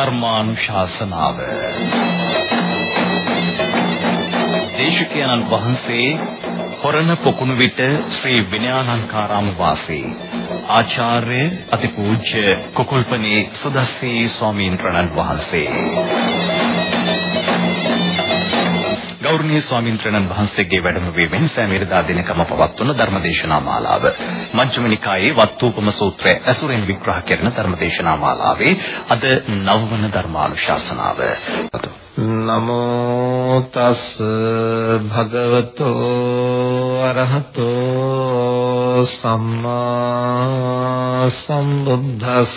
ධර්මානුශාසනාව. දේශකයන්න් වහන්සේ හොරණ පොකුණු විට ශ්‍රී විනයාලංකාරාම වාසී. ආචාර්ය අතිපූජ්‍ය කුකුල්පනේ සුදස්සී ස්වාමීන් වහන්සේ. ගෞරවනීය ස්වාමීන් වහන්සේගේ වැඩමවීමෙන් සෑමීරදා දිනකම පවත්වන ධර්මදේශනා මාලාව. මජ්ක්‍ධිම නිකායේ වත්තුපම සූත්‍රය ඇසුරෙන් විග්‍රහ කරන ධර්මදේශනා මාලාවේ අද නවවන ධර්මානුශාසනාව. නමෝ තස් භගවතෝ අරහතෝ සම්මා සම්බුද්දස්ස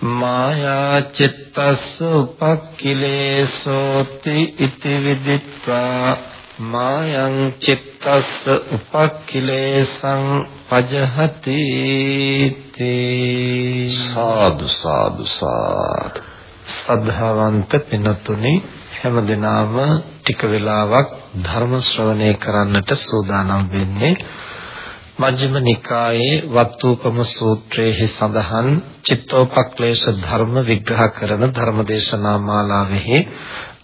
මායා චිත්තස්ස උපක්ඛිලේසෝති ඉති විදිත්වා මායං චිත්තස්ස උපක්ඛිලේසං පජහති තේ සාදු සාදු සාදු සද්ධාවන්ත පිනතුනි හැමදෙනාම ටික වෙලාවක් ධර්ම ශ්‍රවණය කරන්නට සූදානම් වෙන්නේ මජ්ක්‍ධිම නිකායේ වත්තුපම සූත්‍රයේ සඳහන් චිත්තෝපක්ලේශ ධර්ම විග්‍රහ කරන ධර්මදේශනා මාලාවෙහි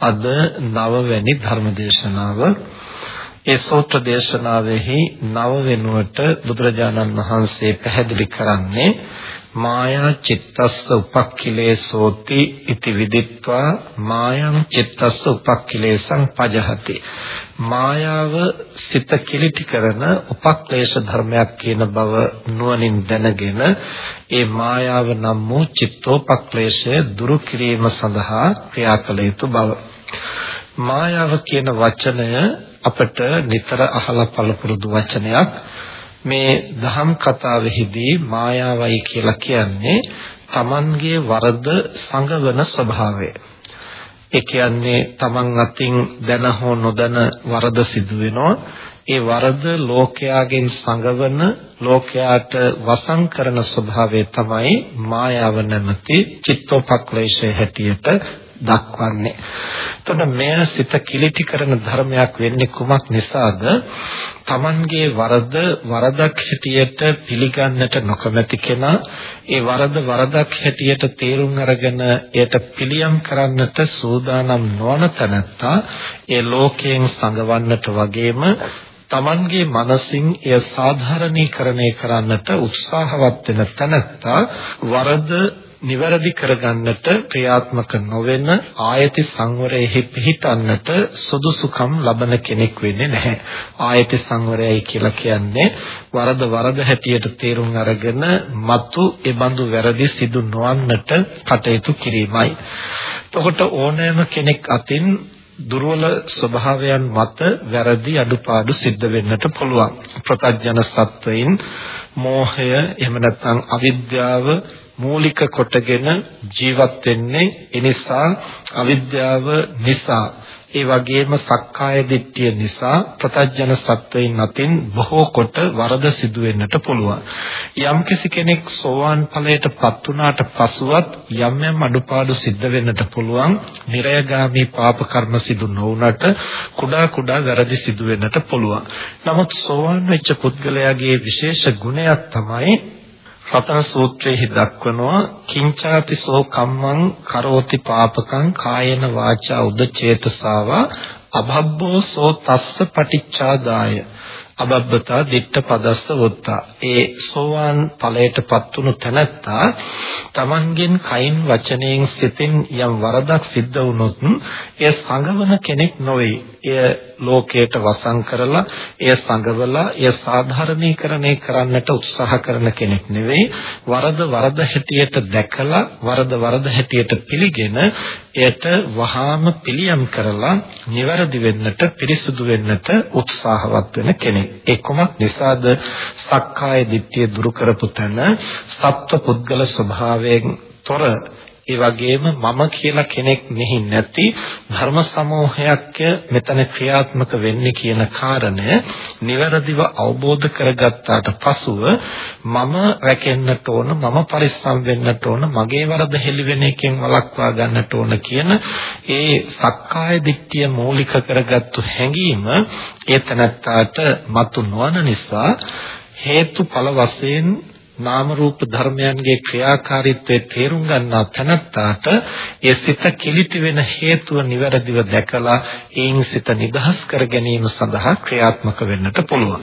අද නවවැනි ධර්මදේශනාව. ඒ සූත්‍ර දේශනාවෙහි නව වෙනුවට බුදුරජාණන් වහන්සේ පැහැදිලි කරන්නේ මායා චිත්තස්ස උපක්ඛිලේසෝති ඉති විදිත්වා මායං චිත්තස්ස උපක්ඛිලේසං පජහති. මායාව සිත කිලිටි කරන උපක්ලේශ ධර්මයක් කියන බව නුවණින් දැනගෙන ඒ මායාව නම් වූ චිත්තෝපක්ලේශය දුරු කිරීම සඳහා ක්‍රියා කළ යුතු බව. මායාව කියන වචනය අපට නිතර අහලා පළපුරුදු වචනයක් මේ දහම් කතාවෙහිදී මායාවයි කියලා කියන්නේ Tamanගේ වරද සංගවන ස්වභාවය. ඒ කියන්නේ Taman අතින් දැන හෝ නොදැන වරද සිදු වෙනවා. ඒ වරද ලෝකයාගෙන් සංගවන ලෝකයාට වසං කරන ස්වභාවය තමයි මායාව නැමැති චිත්තෝපක්ලේශය හැටියට දක්වන්නේ. එතකොට මෙය සිත කිලිටි කරන ධර්මයක් වෙන්නේ කුමක් නිසාද? Tamanගේ වරද වරදක් හැටියට පිළිගන්නට නොකමැති කෙනා ඒ වරද වරදක් හැටියට තේරුම් අරගෙන එයට පිළියම් කරන්නට සූදානම් නොවන තැනැත්තා ඒ ලෝකයෙන් සංගවන්නට වගේම තමන්ගේ මනසින් එය සාධාරණීකරණය කරන්නට උත්සාහවත් වෙන තැනැත්තා වරද නිවැරදි කරගන්නට ක්‍රියාත්මක නොවන ආයති සංවරයෙහි පිහිටන්නට සුදුසුකම් ලබන කෙනෙක් වෙන්නේ නැහැ. ආයති සංවරයයි කියලා කියන්නේ වරද වරද හැටියට තේරුම් අරගෙන මතු ඒ බඳු වැරදි සිදු නොවන්නට කටයුතු කිරීමයි. එතකොට ඕනෑම කෙනෙක් අතින් දුර්වල ස්වභාවයන් මත වැරදි අඩුපාඩු සිද්ධ වෙන්නට පුළුවන්. ප්‍රත්‍යඥ සත්වයින් මෝහය එහෙම නැත්නම් අවිද්‍යාව මූලික කොටගෙන ජීවත් වෙන්නේ ඒ නිසා අවිද්‍යාව නිසා ඒ වගේම සක්කාය දිට්ඨිය නිසා ප්‍රතඥ සත්වයින් අතින් බොහෝ කොට වරද සිදු වෙන්නට පුළුවන්. යම්කිසි කෙනෙක් සෝවාන් ඵලයටපත් වුණාට පසුවත් යම් යම් අඩුපාඩු සිද්ධ වෙන්නට පුළුවන්. නිරයගාමී පාප කර්ම සිදු නොවුනට කුඩා කුඩා වැරදි සිදු වෙන්නට පුළුවන්. නමුත් සෝවාන් වෙච්ච පුද්ගලයාගේ විශේෂ ගුණයක් තමයි රතන සූත්‍රයේ දක්වනවා කිංචාති සෝ කම්මං කරෝති පාපකං කායන වාචා උදචේතසාවා අභබ්බෝ සෝ තස්ස පටිච්චාදාය අබබ්බතා දිට්ඨ පදස්ස වොත්තා. ඒ සෝවාන් ඵලයටපත් වුණු තැනැත්තා තමන්ගෙන් කයින් වචනයෙන් සිතින් යම් වරදක් සිද්ධ වුණොත් එය සංගවන කෙනෙක් නොවේ. එය ලෝකයට වසන් කරලා එය සංගවලා එය සාධාරණීකරණය කරන්නට උත්සාහ කරන කෙනෙක් නෙවෙයි. වරද වරද හැටියට දැකලා වරද වරද හැටියට පිළිගෙන එයට වහාම පිළියම් කරලා නිවැරදි වෙන්නට පිරිසුදු වෙන්නට උත්සාහවත් වෙන කෙනෙක්. ඒ කොමක් නිසාද? සක්කාය දිට්ඨිය දුරු කරපු තැන සත්ව පුද්ගල ස්වභාවයෙන් තොර ඒ වගේම මම කියලා කෙනෙක් මෙහි නැති ධර්ම සමූහයක් මෙතන ක්‍රියාත්මක වෙන්නේ කියන කාරණය නිවැරදිව අවබෝධ කරගත්තාට පසුව මම රැකෙන්නට ඕන මම පරිස්සම් වෙන්නට ඕන මගේ වරද හෙළි වෙන එකෙන් වළක්වා ගන්නට ඕන කියන ඒ සක්කාය දිට්ඨිය මූලික කරගත්තු හැඟීම ඒ තනත්තාට මතු නොවන නිසා හේතුඵල වශයෙන් නාම රූප ධර්මයන්ගේ ක්‍රියාකාරීත්වය තේරුම් ගන්නා තැනත්තාට ඒ සිත කිලිටි වෙන හේතුව නිවැරදිව දැකලා ඒන් සිත නිදහස් කර ගැනීම සඳහා ක්‍රියාත්මක වෙන්නට පුළුවන්.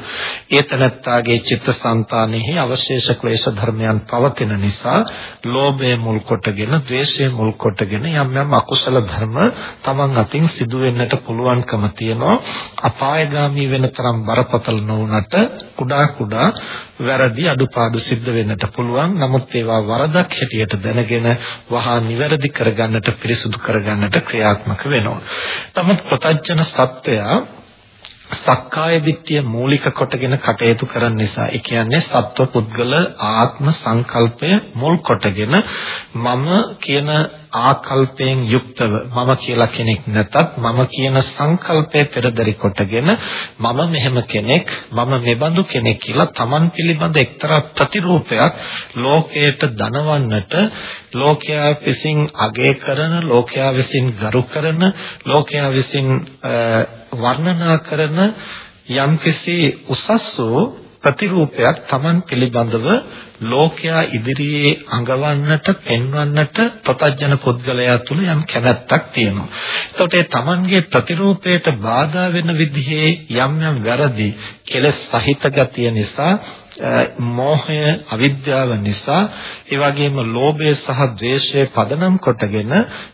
ඒ තැනත්තාගේ චිත්තසංතානෙහි අවශේෂ ක්ලේශ ධර්මයන් පවතින නිසා ලෝභය මුල් කොටගෙන, ද්වේෂය මුල් කොටගෙන යම් යම් අකුසල ධර්ම තමන් අතින් සිදු වෙන්නට පුළුවන්කම තියෙනවා. අපායগামী වෙන තරම් බරපතල නොවුනට කුඩා කුඩා වැරදි අඩුපාඩු සිද්ධ වෙන්නට පුළුවන්. නමුත් ඒවා වරදක් හැටියට දැනගෙන වහා නිවැරදි කරගන්නට පිරිසුදු කරගන්නට ක්‍රියාත්මක වෙනවා. නමුත් ප්‍රත්‍යඥ සත්වයා සක්කාය දිට්ඨිය මූලික කොටගෙන කටයුතු කරන නිසා ඒ කියන්නේ සත්ව පුද්ගල ආත්ම සංකල්පය මුල් කොටගෙන මම කියන ආකල්පයෙන් යුක්තව මම කියලා කෙනෙක් නැතත් මම කියන සංකල්පය පෙරදරි කොටගෙන මම මෙහෙම කෙනෙක් මම මෙබඳු කෙනෙක් කියලා Taman පිළිබඳ එක්තරා ප්‍රතිරූපයක් ලෝකයට දනවන්නට ලෝකයා විසින් අගය කරන ලෝකයා විසින් ගරු කරන ලෝකයා විසින් වර්ණනා කරන යම්කිසි උසස් වූ ප්‍රතිරූපයක් Taman පිළිබඳව ලෝකයා ඉදිරියේ අඟවන්නට පෙන්වන්නට ප්‍රතඥ පුද්ගලයා තුළ යම් කැමැත්තක් තියෙනවා. එතකොට ඒ Tamanගේ ප්‍රතිරූපයට බාධා වෙන විදිහේ යම් යම් වැරදි කෙලස් සහිත ගතිය නිසා මෝහය අවිද්‍යාව නිසා ඒ වගේම ලෝභය සහ ද්වේෂය පදනම් කොටගෙන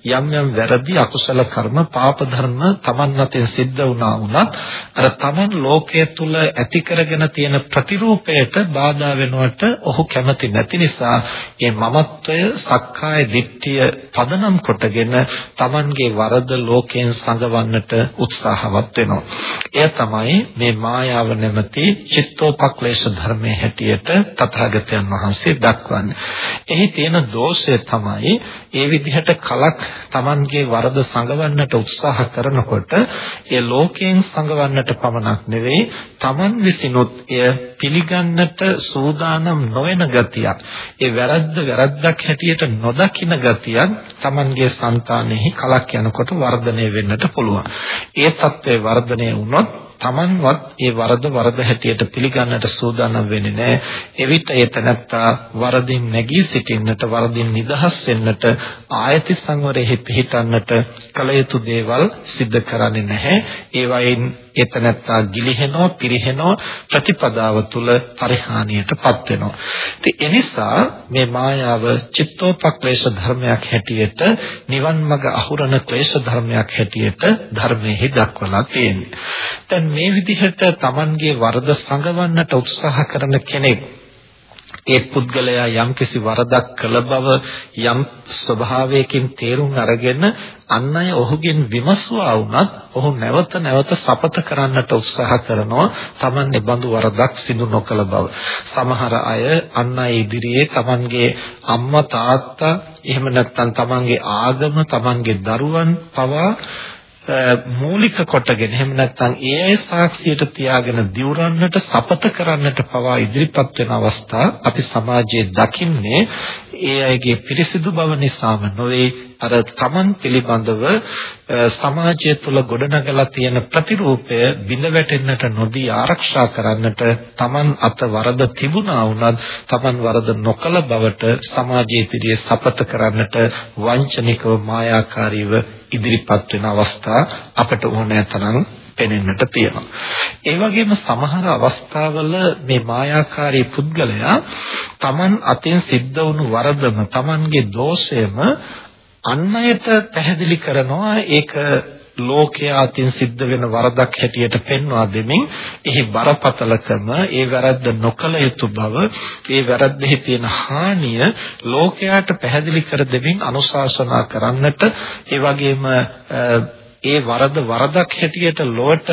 යම් යම් වැරදි අකුසල කර්ම පාප ධර්ම තමන් අතින් සිද්ධ වුණා වුණත් අර තමන් ලෝකයේ තුල ඇති කරගෙන තියෙන ප්‍රතිරූපයට බාධා වෙනවට ඔහු කැමති නැති නිසා මේ මමත්වය සක්කාය දිට්ඨිය පදනම් කොටගෙන තමන්ගේ වරද ලෝකයෙන් සංගවන්නට උත්සාහවත් වෙනවා. එය තමයි මේ මායාව නැමැති චිත්තෝපක්ලේශ ධර්මයේ හැටියට තථාගතයන් වහන්සේ දක්වන්නේ. එහි තියෙන දෝෂය තමයි ඒ විදිහට කලක් Tamanගේ වරද සංගවන්නට උත්සාහ කරනකොට ඒ ලෝකයෙන් සංගවන්නට පමණක් නෙවෙයි Taman විසිනුත් එය පිළිගන්නට සූදානම් නොවන ගතියක්. ඒ වැරද්ද වැරද්දක් හැටියට නොදකින ගතියක් Tamanගේ సంతානෙහි කලක් යනකොට වර්ධනය වෙන්නට පුළුවන්. ඒ తත්වේ වර්ධනය වුණොත් Tamanවත් ඒ වරද වරද හැටියට පිළිගන්නට සූදානම් වෙන්නේ නැහැ. එවිට ඒ තනත්තා වරදින් නැගී සිටින්නට වරදින් නිදහස් වෙන්නට ආයති සංවරයේ පිහිටන්නට කල යුතු දේවල් සිද්ධ කරන්නේ නැහැ. ඒ වයින් එතනත්තා ගිලිහෙනවා පිරිහෙනවා ප්‍රතිපදාව තුල පරිහානියටපත් වෙනවා. ඉතින් එනිසා මේ මායාව චිත්තෝපක්ලේශ ධර්මයක් හැටියට නිවන් මඟ අහුරන ක්ලේශ ධර්මයක් හැටියට ධර්මයේ දක්වලා තියෙන්නේ. දැන් මේ විදිහට Tamanගේ වරද සංගවන්නට උත්සාහ කරන කෙනෙක් ඒ පුද්ගලයා යම්කිසි වරදක් කළ බව යම් ස්වභාවයකින් තේරුම් අරගෙන අන් අය ඔහුගෙන් විමසුවා වුණත් ඔහු නැවත නැවත සපත කරන්නට උත්සාහ කරනවා Tamanne බඳු වරදක් සිදු නොකළ බව. සමහර අය අන් අය ඉදිරියේ Tamanගේ අම්මා තාත්තා එහෙම නැත්නම් Tamanගේ ආගම Tamanගේ දරුවන් පවා මූලික කොටගෙන එහෙම නැත්නම් ඒ අය සාක්ෂියට තියාගෙන දිවුරන්නට සපත කරන්නට පවා ඉදිරිපත් වෙන අවස්ථා අපි සමාජයේ දකින්නේ ඒ අයගේ පිරිසිදු බව නිසාම නොවේ. අර තමන් පිළිබඳව සමාජය තුළ ගොඩනගලා තියෙන ප්‍රතිරූපය බිඳ වැටෙන්නට නොදී ආරක්ෂා කරන්නට තමන් අත වරද තිබුණා වුණත් තමන් වරද නොකළ බවට සමාජයේ ඉදිරියේ සපත කරන්නට වංචනිකව මායාකාරීව ඉදිරිපත් වෙන අවස්ථා අපට ඕනෑ තරම් පෙනෙන්නට තියෙනවා. ඒ වගේම සමහර අවස්ථාවල මේ මායාකාරී පුද්ගලයා Taman අතින් සිද්ධ වුණු වරදම Tamanගේ දෝෂයම අන් අයට පැහැදිලි කරනවා ඒක ලෝකයා අතින් සිද්ධ වෙන වරදක් හැටියට පෙන්වා දෙමින් එහි බරපතලකම ඒ වැරද්ද නොකළ යුතු බව ඒ වැරද්දෙහි තියෙන හානිය ලෝකයාට පැහැදිලි කර දෙමින් අනුශාසනා කරන්නට ඒ වගේම ඒ වරද වරදක් හැටියට ලොවට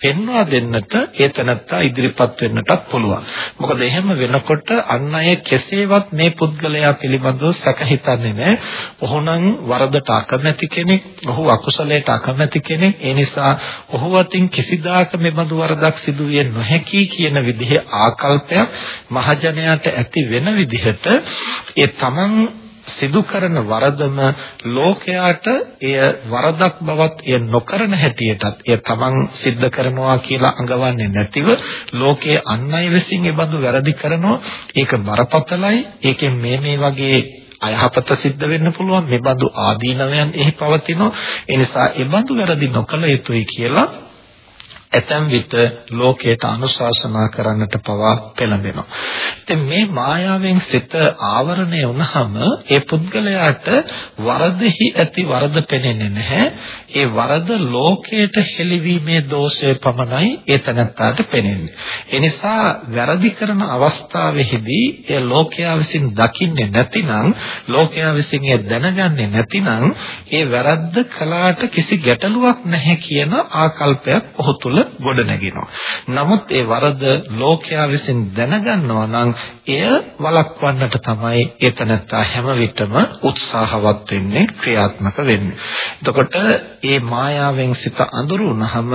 පෙන්වා දෙන්නට ඒ තැනත්තා ඉදිරිපත් වෙන්නටත් පුළුවන්. මොකද එහෙම වෙනකොට අන් අය කෙසේවත් මේ පුද්ගලයා පිළිබඳව සැක හිතන්නේ නැහැ. ඔහුනම් වරදට අකමැති කෙනෙක්, ඔහු අකුසලයට අකමැති කෙනෙක්. ඒ නිසා ඔහු අතින් කිසිදාක මෙබඳු වරදක් සිදු විය නොහැකි කියන විදිහේ ආකල්පයක් මහජනයාට ඇති වෙන විදිහට ඒ තමන් සිදු කරන වරදම ලෝකයාට එය වරදක් බවත් එය නොකරන හැටියටත් එය තමන් සිද්ධ කරනවා කියලා අඟවන්නේ නැතිව ලෝකයේ අන් අය විසින් ඒ බඳු වැරදි කරනවා. ඒක බරපතලයි. ඒකෙන් මේ මේ වගේ අයහපත සිද්ධ වෙන්න පුළුවන්. මේ බඳු ආදීනවයන් එහි පවතිනවා. ඒ නිසා ඒ බඳු වැරදි නොකළ යුතුයි කියලා ඇතැම් විට ලෝකයට අනුශාසනා කරන්නට පවා පෙළඹෙනවා. ඉතින් මේ මායාවෙන් සිත ආවරණය වුණාම ඒ පුද්ගලයාට වරදෙහි ඇති වරද පෙනෙන්නේ නැහැ. ඒ වරද ලෝකයට හෙළිවීමේ දෝෂය පමණයි ඒ තනත්තාට පෙනෙන්නේ. ඒ නිසා වැරදි කරන අවස්ථාවෙහිදී ඒ ලෝකයා විසින් දකින්නේ නැතිනම් ලෝකයා විසින් ඒ දැනගන්නේ නැතිනම් ඒ වැරද්ද කලාට කිසි ගැටලුවක් නැහැ කියන ආකල්පයක් ඔහු තුල ගොඩ නැගෙනවා. නමුත් ඒ වරද ලෝකයා විසින් දැනගන්නවා නම් එය වළක්වන්නට තමයි එතනත්තා හැම විටම උත්සාහවත් වෙන්නේ ක්‍රියාත්මක වෙන්නේ. එතකොට මේ මායාවෙන් සිත අඳුරුනහම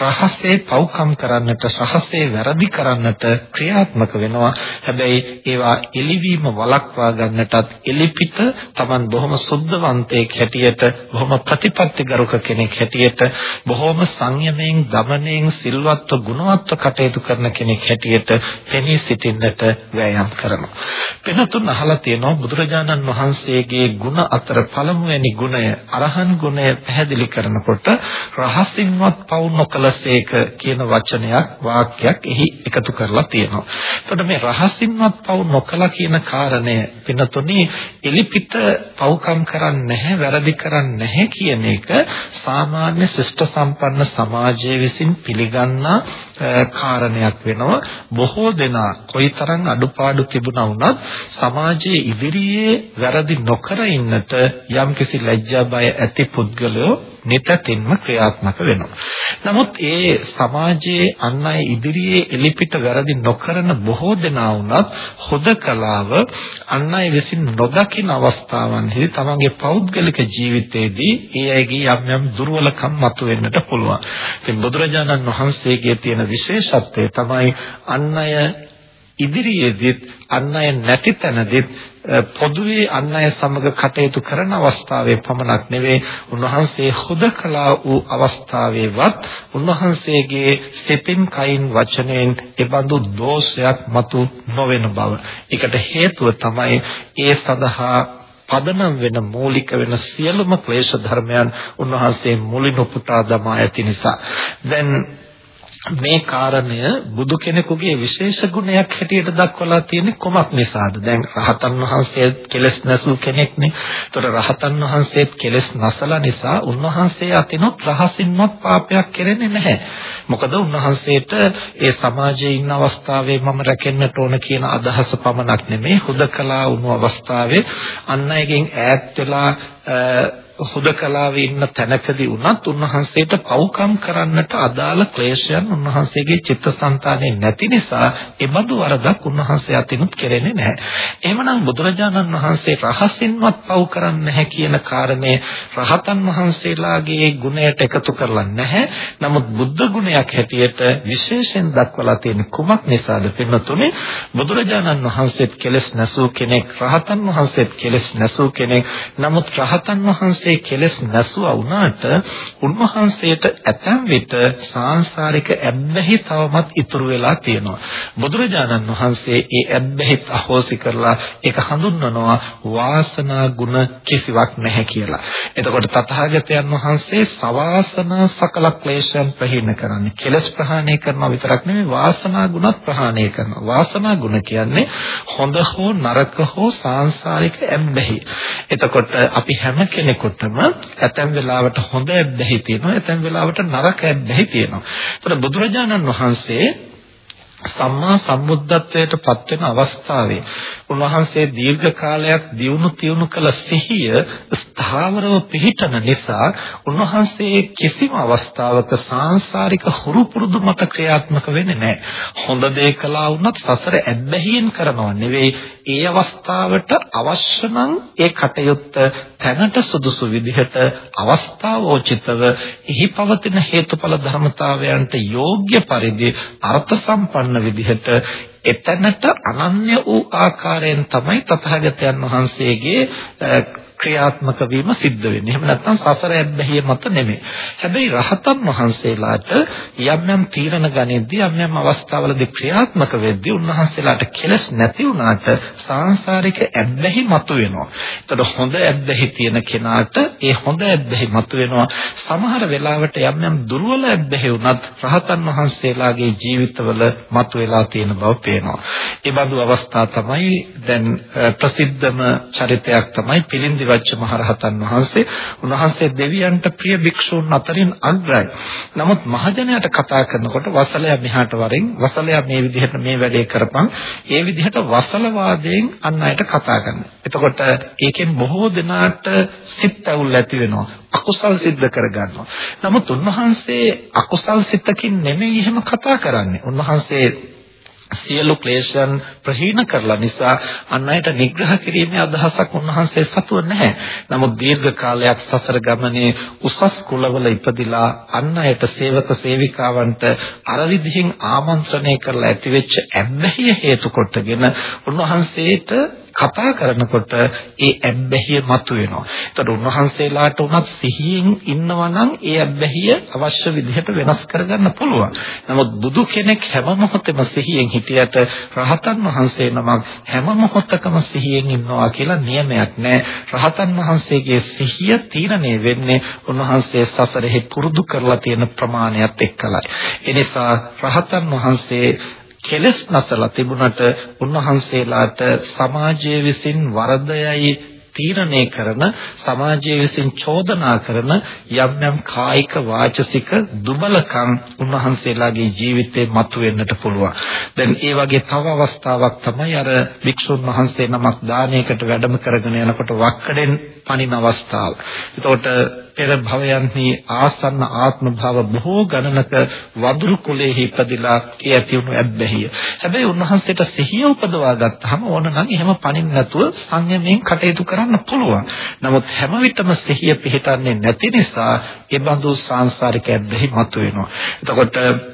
රහසේ පව්කම් කරන්නට රහසේ වැරදි කරන්නට ක්‍රියාත්මක වෙනවා. හැබැයි ඒවා එලිවීම වළක්වා ගන්නටත් එලිපිට Taman බොහොම සුද්ධවන්තයෙක් හැටියට බොහොම ප්‍රතිපත්තිගරුක කෙනෙක් හැටියට බොහොම සංයමයෙන් දමණයෙන් සිල්වත්ව ගුණවත්ව කටයුතු කරන කෙනෙක් හැටියට පෙනී සිටින්නට වෑයම් කරනවා. වෙනතුන් අහලා තියෙනවා බුදුරජාණන් වහන්සේගේ ගුණ අතර පළමුවැනි ගුණය අරහන් ගුණය පැහැදිලි කරනකොට රහසින්වත් පවු නොකලසේක කියන වචනයක් වාක්‍යයක් එහි එකතු කරලා තියෙනවා. එතකොට මේ රහසින්වත් පවු නොකලා කියන කාරණය වෙනතුනි එලිපිට පව්කම් කරන්නේ නැහැ වැරදි කරන්නේ නැහැ කියන එක සාමාන්‍ය ශිෂ්ට සම්පන්න සමාජයේ විසින් පිළිගන්නා කාරණයක් වෙනවා බොහෝ දෙනා කොයිතරම් අඩුපාඩු තිබුණා වුණත් සමාජයේ ඉදිරියේ වැරදි නොකර ඉන්නට යම්කිසි ලැජ්ජා බය ඇති පුද්ගලයෝ නිතතින්ම ක්‍රියාත්මක වෙනවා. නමුත් ඒ සමාජයේ අන් අය ඉදිරියේ එලිපිට වැරදි නොකරන බොහෝ දෙනා වුණත් හොදකලාව අන් අය විසින් නොදකින අවස්ථාවන්හි තමන්ගේ පෞද්ගලික ජීවිතයේදී ඒ අයගේ යම් යම් දුර්වලකම් මතුවෙන්නට පුළුවන්. ඉතින් බුදුරජාණන් වහන්සේගේ තියෙන විශේෂත්වය තමයි අන් අය ඉදිරියේදීත් අන් අය නැති තැනදීත් පොදුවේ අන් අය සමග කටයුතු කරන අවස්ථාවේ පමණක් නෙවෙයි උන්වහන්සේ හුදකලා වූ අවස්ථාවේවත් උන්වහන්සේගේ සිතින් කයින් වචනයෙන් එබඳු දෝෂයක් මතු නොවන බව. ඒකට හේතුව තමයි ඒ සඳහා පදනම් වෙන මූලික වෙන සියලුම ක්ලේශ ධර්මයන් උන්වහන්සේ මුලින් උපුටා දමා ඇති නිසා. දැන් මේ කාරණය බුදු කෙනෙකුගේ විශේෂ ගුණයක් හැටියට දක්වලා තියෙන්නේ කොමක් නිසාද? දැන් රහතන් වහන්සේ කෙලස් නැසූ කෙනෙක්නේ. ඒතර රහතන් වහන්සේත් කෙලස් නැසලා නිසා උන්වහන්සේ අතිනොත් රහසින්වත් පාපයක් කෙරෙන්නේ නැහැ. මොකද උන්වහන්සේට ඒ සමාජයේ ඉන්න අවස්ථාවේ මම රැකෙන්නට ඕන කියන අදහස පමණක් නෙමෙයි හුදකලා වුණු අවස්ථාවේ අන් අයගෙන් ඈත් වෙලා හුදකලාවේ ඉන්න තැනකදී වුණත් උන්වහන්සේට පව්කම් කරන්නට අදාළ ක්ලේශයන් උන්වහන්සේගේ චිත්තසංතානයේ නැති නිසා එබඳු වරදක් උන්වහන්සේ අතිනුත් කෙරෙන්නේ නැහැ. එහෙමනම් බුදුරජාණන් වහන්සේ රහසින්වත් පව් කරන්නේ නැහැ කියන කාරණේ රහතන් වහන්සේලාගේ ගුණයට එකතු කරලා නැහැ. නමුත් බුද්ධ ගුණයක් හැටියට විශේෂයෙන් දක්වලා තියෙන කුමක් නිසාද පින්නතුනේ බුදුරජාණන් වහන්සේත් කෙලස් නැසූ කෙනෙක් රහතන් වහන්සේත් කෙලස් නැසූ කෙනෙක්. නමුත් රහතන් වහන්සේ උන්වහන්සේ කෙලස් නැසුවා වුණාට උන්වහන්සේට ඇතැම් විට සාංශාරික ඇබ්බැහි තවමත් ඉතුරු වෙලා තියෙනවා. බුදුරජාණන් වහන්සේ ඒ ඇබ්බැහිත් අහෝසි කරලා ඒක හඳුන්වනවා වාසනා ගුණ කිසිවක් නැහැ කියලා. එතකොට තථාගතයන් වහන්සේ සවාසනා සකල ක්ලේශයන් ප්‍රහීන කරන්නේ කෙලස් ප්‍රහාණය කරනවා විතරක් නෙමෙයි වාසනා ගුණත් ප්‍රහාණය කරනවා. වාසනා ගුණ කියන්නේ හොඳ හෝ නරක හෝ සාංශාරික ඇබ්බැහි. එතකොට අපි හැම කෙනෙකුට වෙනකොටම ඇතැම් වෙලාවට හොඳ ඇබ්බැහි තියෙනවා ඇතැම් වෙලාවට නරක ඇබ්බැහි තියෙනවා. ඒතර බුදුරජාණන් වහන්සේ සම්මා සම්බුද්ධත්වයට පත් වෙන අවස්ථාවේ උන්වහන්සේ දීර්ඝ කාලයක් දියුණු තියුණු කළ සිහිය ස්ථාවරව පිහිටන නිසා උන්වහන්සේ කිසිම අවස්ථාවක සාංශාරික හුරු පුරුදු මත ක්‍රියාත්මක වෙන්නේ නැහැ. හොඳ දේ කළා වුණත් සසර ඇබ්බැහියෙන් කරනව නෙවෙයි. ඒ අවස්ථාවට අවශ්‍ය නම් ඒ කටයුත්ත තැනට සුදුසු විදිහට අවස්ථාවෝචිතව එහි පවතින හේතුඵල ධර්මතාවයන්ට යෝග්‍ය පරිදි අර්ථ සම්පන්න විදිහට එතනට අනන්‍ය වූ ආකාරයෙන් තමයි තථාගතයන් වහන්සේගේ ක්‍රියාත්මක වීම සිද්ධ වෙන්නේ. එහෙම නැත්නම් සසර ඇබ්බැහිය මත නෙමෙයි. හැබැයි රහතන් වහන්සේලාට යම් යම් තීරණ ගනිද්දී යම් යම් අවස්ථාවලදී ක්‍රියාත්මක වෙද්දී උන්වහන්සේලාට කෙලස් නැති වුණාට සාංශාරික ඇබ්බැහි මතුවෙනවා. ඒතකොට හොඳ ඇබ්බැහි තියෙන කෙනාට ඒ හොඳ ඇබ්බැහි මතුවෙනවා. සමහර වෙලාවට යම් යම් දුර්වල ඇබ්බැහි වුණත් රහතන් වහන්සේලාගේ ජීවිතවල මතුවලා තියෙන බව පේනවා. ඒ බඳු අවස්ථා තමයි දැන් ප්‍රසිද්ධම චරිතයක් තමයි පිළින්දි වච්ච මහරහතන් වහන්සේ උන්වහන්සේ දෙවියන්ට ප්‍රිය භික්ෂූන් අතරින් අග්‍රයි. නමුත් මහජනයාට කතා කරනකොට වසලයා මෙහාට වරින් වසලයා මේ විදිහට මේ වැඩේ කරපන් ඒ විදිහට වසලවාදයෙන් අන් අයට කතා කරනවා. එතකොට ඒකෙන් බොහෝ දෙනාට සිත් ඇවුල් ඇති වෙනවා. අකුසල් සිද්ධ කරගන්නවා. නමුත් උන්වහන්සේ අකුසල් සිතකින් නෙමෙයි එහෙම කතා කරන්නේ. උන්වහන්සේ සියලු ක්ලේශයන් ප්‍රහීන කරලා නිසා අන් අයට නිග්‍රහ කිරීමේ අදහසක් උන්වහන්සේ සතුව නැහැ. නමුත් දීර්ඝ කාලයක් සසර ගමනේ උසස් කුලවල ඉපදිලා අන් අයට සේවක සේවිකාවන්ට අර විදිහින් ආමන්ත්‍රණය කරලා ඇතිවෙච්ච ඇබ්බැහිය හේතු කොටගෙන උන්වහන්සේට කතා කරනකොට ඒ ඇබ්බැහිය මතුවෙනවා. ඒතකොට උන්වහන්සේලාට උනත් සිහියෙන් ඉන්නවා නම් ඒ ඇබ්බැහිය අවශ්‍ය විදිහට වෙනස් කරගන්න පුළුවන්. නමුත් බුදු කෙනෙක් හැම මොහොතෙම සිහියෙන් හිටියට රහතන් වහන්සේ නමක් හැම මොහොතකම සිහියෙන් ඉන්නවා කියලා නියමයක් නැහැ. රහතන් වහන්සේගේ සිහිය තීරණය වෙන්නේ උන්වහන්සේ සසරෙහි පුරුදු කරලා තියෙන ප්‍රමාණයත් එක්කලයි. ඒ නිසා රහතන් වහන්සේ කෙලස් නැසලා තිබුණට උන්වහන්සේලාට සමාජයේ විසින් වරදයයි තීරණය කරන සමාජයේ විසින් චෝදනා කරන යම් යම් කායික වාචසික දුබලකම් උන්වහන්සේලාගේ ජීවිතේ මතුවෙන්නට පුළුවන්. දැන් ඒ වගේ තව අවස්ථාවක් තමයි අර වික්ෂුන් වහන්සේ නමක් දානයකට වැඩම කරගෙන යනකොට වක්කඩෙන් පනින අවස්ථාව. එතකොට පෙර භවයන්හි ආසන්න ආත්ම භව බොහෝ ගණනක වදුරු කුලයේ ඉපදිලා ඒ ඇති වුණු ඇබ්බැහිය. හැබැයි උන්වහන්සේට සිහිය උපදවා ගත්තාම ඕන නම් එහෙම පණින්න නැතුව සංයමයෙන් කටයුතු කරන්න පුළුවන්. නමුත් හැම විටම සිහිය පිහිටන්නේ නැති නිසා ඒ බඳු සාංශාරික ඇබ්බැහි මතුවෙනවා. එතකොට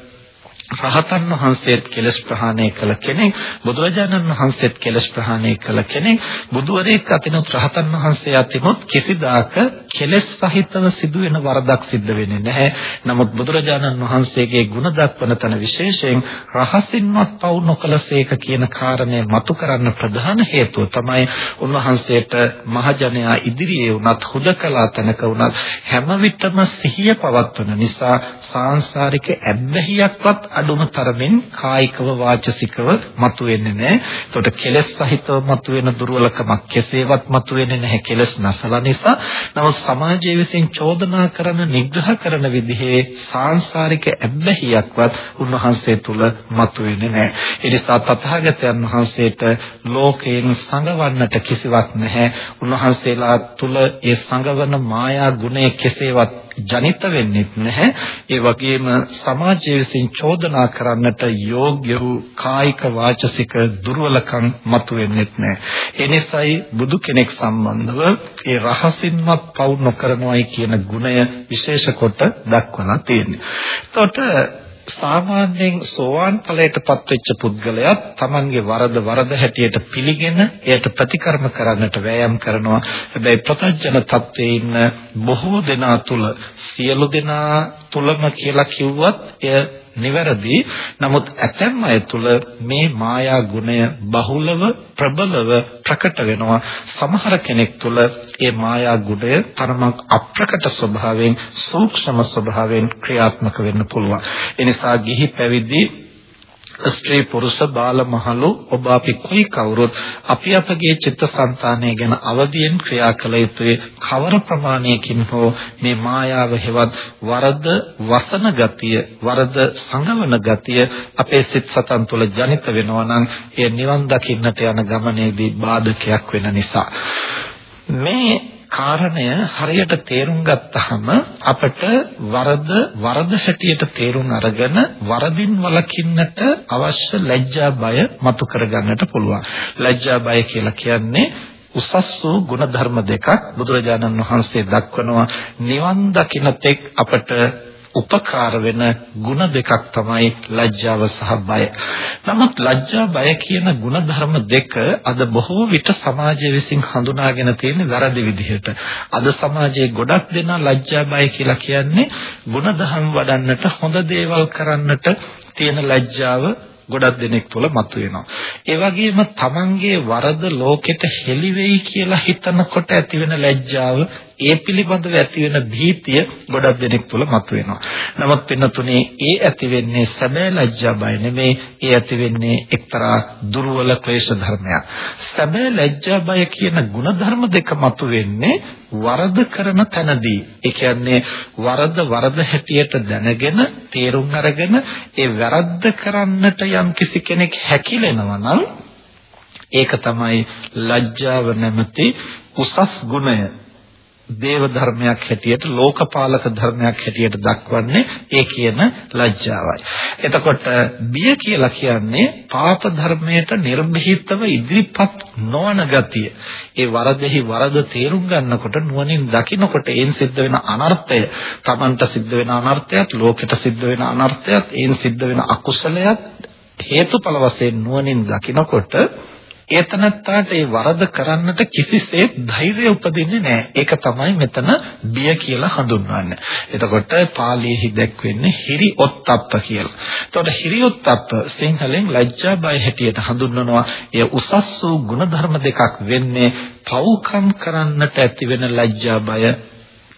රහතන් වහන්සේත් කෙලස් ප්‍රහාණය කළ කෙනෙක් බුදුරජාණන් වහන්සේත් කෙලස් ප්‍රහාණය කළ කෙනෙක් බුදුවරයෙක් අතිනුත් රහතන් වහන්සේ අතිනුත් කිසිදාක කෙලස් සහිතව සිදුවෙන වරදක් සිද්ධ වෙන්නේ නැහැ. නමුත් බුදුරජාණන් වහන්සේගේ ගුණ දක්වන තන විශේෂයෙන් රහසින්වත් පවු නොකලසේක කියන කාරණය මතු කරන්න ප්‍රධාන හේතුව තමයි උන්වහන්සේට මහජනයා ඉදිරියේ වුණත් හුදකලා තැනක වුණත් හැම විටම සිහිය පවත්වන නිසා සාංශාරික ඇබ්බැහියක්වත් අඩුම තරමින් කායිකව වාචසිකව මතුවෙන්නේ නැහැ. ඒකට කෙලෙස් සහිතව මතුවෙන දුර්වලකමක් කෙසේවත් මතුවෙන්නේ නැහැ කෙලෙස් නැසලා නිසා. නමුත් සමාජයේ විසින් චෝදනා කරන නිග්‍රහ කරන විදිහේ සාංශාරික ඇබ්බැහියක්වත් උන්වහන්සේ තුල මතුවෙන්නේ නැහැ. ඒ නිසා තථාගතයන් වහන්සේට ලෝකයෙන් සංගවන්නට කිසිවක් නැහැ. උන්වහන්සේලා තුල ඒ සංගවන මායා ගුණය කෙසේවත් ජනිත වෙන්නේ නැහැ. ඒ වගේම සමාජයේ විසින් චෝදනා කරන්නට යෝග්‍ය වූ කායික වාචසික දුර්වලකම් මතුවෙන්නේත් නැහැ. ඒ නිසායි බුදු කෙනෙක් සම්බන්ධව ඒ රහසින්වත් පවු නොකරනවායි කියන ගුණය විශේෂ කොට දක්වලා තියෙනවා. එතකොට සාමාන්‍යයෙන් සෝවාන් ඵලයටපත් වෙච්ච පුද්ගලයා Tamanගේ වරද වරද හැටියට පිළිගෙන එයට ප්‍රතිකර්ම කරන්නට වෑයම් කරනවා. හැබැයි ප්‍රත්‍යජන තත්ත්වයේ ඉන්න බොහෝ දෙනා තුල සියලු දෙනා තුලම කියලා කිව්වත් එය නිවැරදි. නමුත් ඇතැම් අය තුල මේ මායා ගුණය බහුලව ප්‍රබලව ප්‍රකට වෙනවා. සමහර කෙනෙක් තුල ඒ මායා ගුණය තරමක් අප්‍රකට ස්වභාවයෙන් සූක්ෂම ස්වභාවයෙන් ක්‍රියාත්මක වෙන්න පුළුවන්. ඒ නිසා ගිහි පැවිදි ස්ත්‍රී පුරුෂ බාල මහලු ඔබ අපි කුයි කවුරුත් අපි අපගේ චිත්තසංතානය ගැන අවදියෙන් ක්‍රියා කළ යුතුයි. කවර ප්‍රමාණයකින් හෝ මේ මායාව හෙවත් වරද වසන ගතිය වරද සංගවන ගතිය අපේ සිත් සතන් තුළ ජනිත වෙනවා නම් ඒ නිවන් දකින්නට යන ගමනේදී බාධකයක් වෙන නිසා. මේ කාරණය හරියට තේරුම් ගත්තාම අපට වරද වරද හැටියට තේරුම් අරගෙන වරදින් වළකින්නට අවශ්‍ය ලැජ්ජා බය මතු කරගන්නට පුළුවන්. ලැජ්ජා බය කියලා කියන්නේ උසස් වූ ගුණධර්ම දෙකක් බුදුරජාණන් වහන්සේ දක්වනවා නිවන් දකින්න තෙක් අපට උපකාර වෙන ಗುಣ දෙකක් තමයි ලැජ්ජාව සහ බය. නමුත් ලැජ්ජා බය කියන ಗುಣ ධර්ම දෙක අද බොහෝ විට සමාජය විසින් හඳුනාගෙන තියෙන වැරදි විදිහට. අද සමාජයේ ගොඩක් දෙනා ලැජ්ජා බය කියලා කියන්නේ ಗುಣ ධර්ම වඩන්නට හොඳ දේවල් කරන්නට තියෙන ලැජ්ජාව ගොඩක් දෙනෙක් තුළ මතුවෙනවා. ඒ වගේම තමන්ගේ වරද ලෝකෙට හෙළි වෙයි කියලා හිතනකොට ඇතිවෙන ලැජ්ජාව ඒ පිළිබඳව ඇති වෙන භීතිය ගොඩක් දෙනෙක් තුළ මතුවෙනවා. නමුත් පින්නතුනේ ඒ ඇති වෙන්නේ සැබෑ ලැජ්ජා බය නෙමෙයි. ඒ ඇති වෙන්නේ එක්තරා දුර්වල ක්ලේශ ධර්මයක්. සැබෑ ලැජ්ජා බය කියන ಗುಣධර්ම දෙක මතුවෙන්නේ වරද කරන තැනදී. ඒ කියන්නේ වරද වරද හැටියට දැනගෙන තේරුම් අරගෙන ඒ වැරද්ද කරන්නට යම් කිසි කෙනෙක් හැකිලෙනවා නම් ඒක තමයි ලැජ්ජාව නැමැති උසස් ගුණය දේව ධර්මයක් හැටියට ලෝකපාලක ධර්මයක් හැටියට දක්වන්නේ ඒ කියන ලැජ්ජාවයි. එතකොට බිය කියලා කියන්නේ පාප ධර්මයට නිර්භීතව ඉදිරිපත් නොවන ගතිය. ඒ වරදෙහි වරද තේරුම් ගන්නකොට නුවණින් දකිනකොට ඒන් සිද්ධ වෙන අනර්ථය, Tamanta සිද්ධ වෙන අනර්ථයත්, ලෝකෙට සිද්ධ වෙන අනර්ථයත්, ඒන් සිද්ධ වෙන අකුසලයක් හේතුඵල වශයෙන් නුවණින් දකිනකොට ඒතනත්තාට ඒ වරද කරන්නට කිසිසේත් ධෛර්යය උපදින්නේ නැහැ. ඒක තමයි මෙතන බිය කියලා හඳුන්වන්නේ. එතකොට පාලියෙහි දැක්වෙන්නේ හිරි ඔත්තප්ප කියලා. එතකොට හිරි ඔත්තප්ප සිංහලෙන් ලැජ්ජා බය හැටියට හඳුන්වනවා. එය උසස් වූ ගුණධර්ම දෙකක් වෙන්නේ පව්කම් කරන්නට ඇතිවෙන ලැජ්ජා බය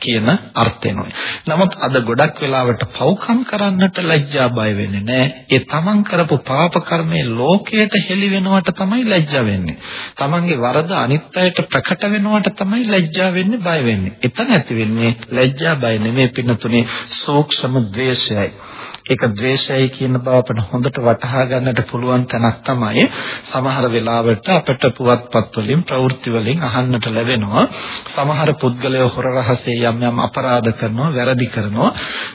කියන අර්ථෙනොයි. නමුත් අද ගොඩක් වෙලාවට පව්කම් කරන්නට ලැජ්ජා බය වෙන්නේ නැහැ. ඒ තමන් කරපු පාප කර්මයේ ලෝකයට හෙළි වෙනවට තමයි ලැජ්ජා වෙන්නේ. තමන්ගේ වරද අනිත් අයට ප්‍රකට වෙනවට තමයි ලැජ්ජා වෙන්නේ බය වෙන්නේ. එතන ඇති වෙන්නේ ලැජ්ජා බය නෙමෙයි පින්නතුනේ සූක්ෂම ද්වේෂයයි. ඒක ද්වේෂයයි කියන බව අපිට හොඳට වටහා ගන්නට පුළුවන් තැනක් තමයි සමහර වෙලාවට අපිට පුවත්පත් වලින් ප්‍රවෘත්ති වලින් අහන්නට ලැබෙනවා. සමහර පුද්ගලයෝ හොර රහසේ යම් යම් අපරාධ කරනවා වැරදි කරනවා.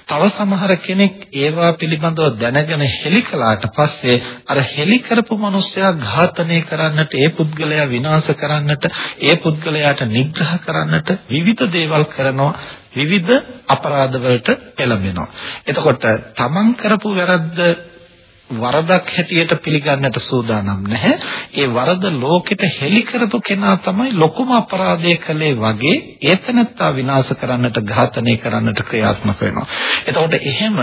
තව සමහර කෙනෙක් ඒවා පිළිබඳව දැනගෙන හෙලි කළාට පස්සේ අර හෙලි කරපු මිනිස්සයා ඝාතනය කරන්නට ඒ පුද්ගලයා විනාශ කරන්නට ඒ පුද්ගලයාට නිග්‍රහ කරන්නට විවිධ දේවල් කරනවා. විවිධ අපරාධ වලට පෙළඹෙනවා. එතකොට තමන් කරපු වැරද්ද වරදක් හැටියට පිළිගන්නට සූදානම් නැහැ. ඒ වරද ලෝකෙට හෙළි කරපු කෙනා තමයි ලොකුම අපරාධය කළේ වගේ ඒතනත්තා විනාශ කරන්නට ඝාතනය කරන්නට ක්‍රියාත්මක වෙනවා. එතකොට එහෙම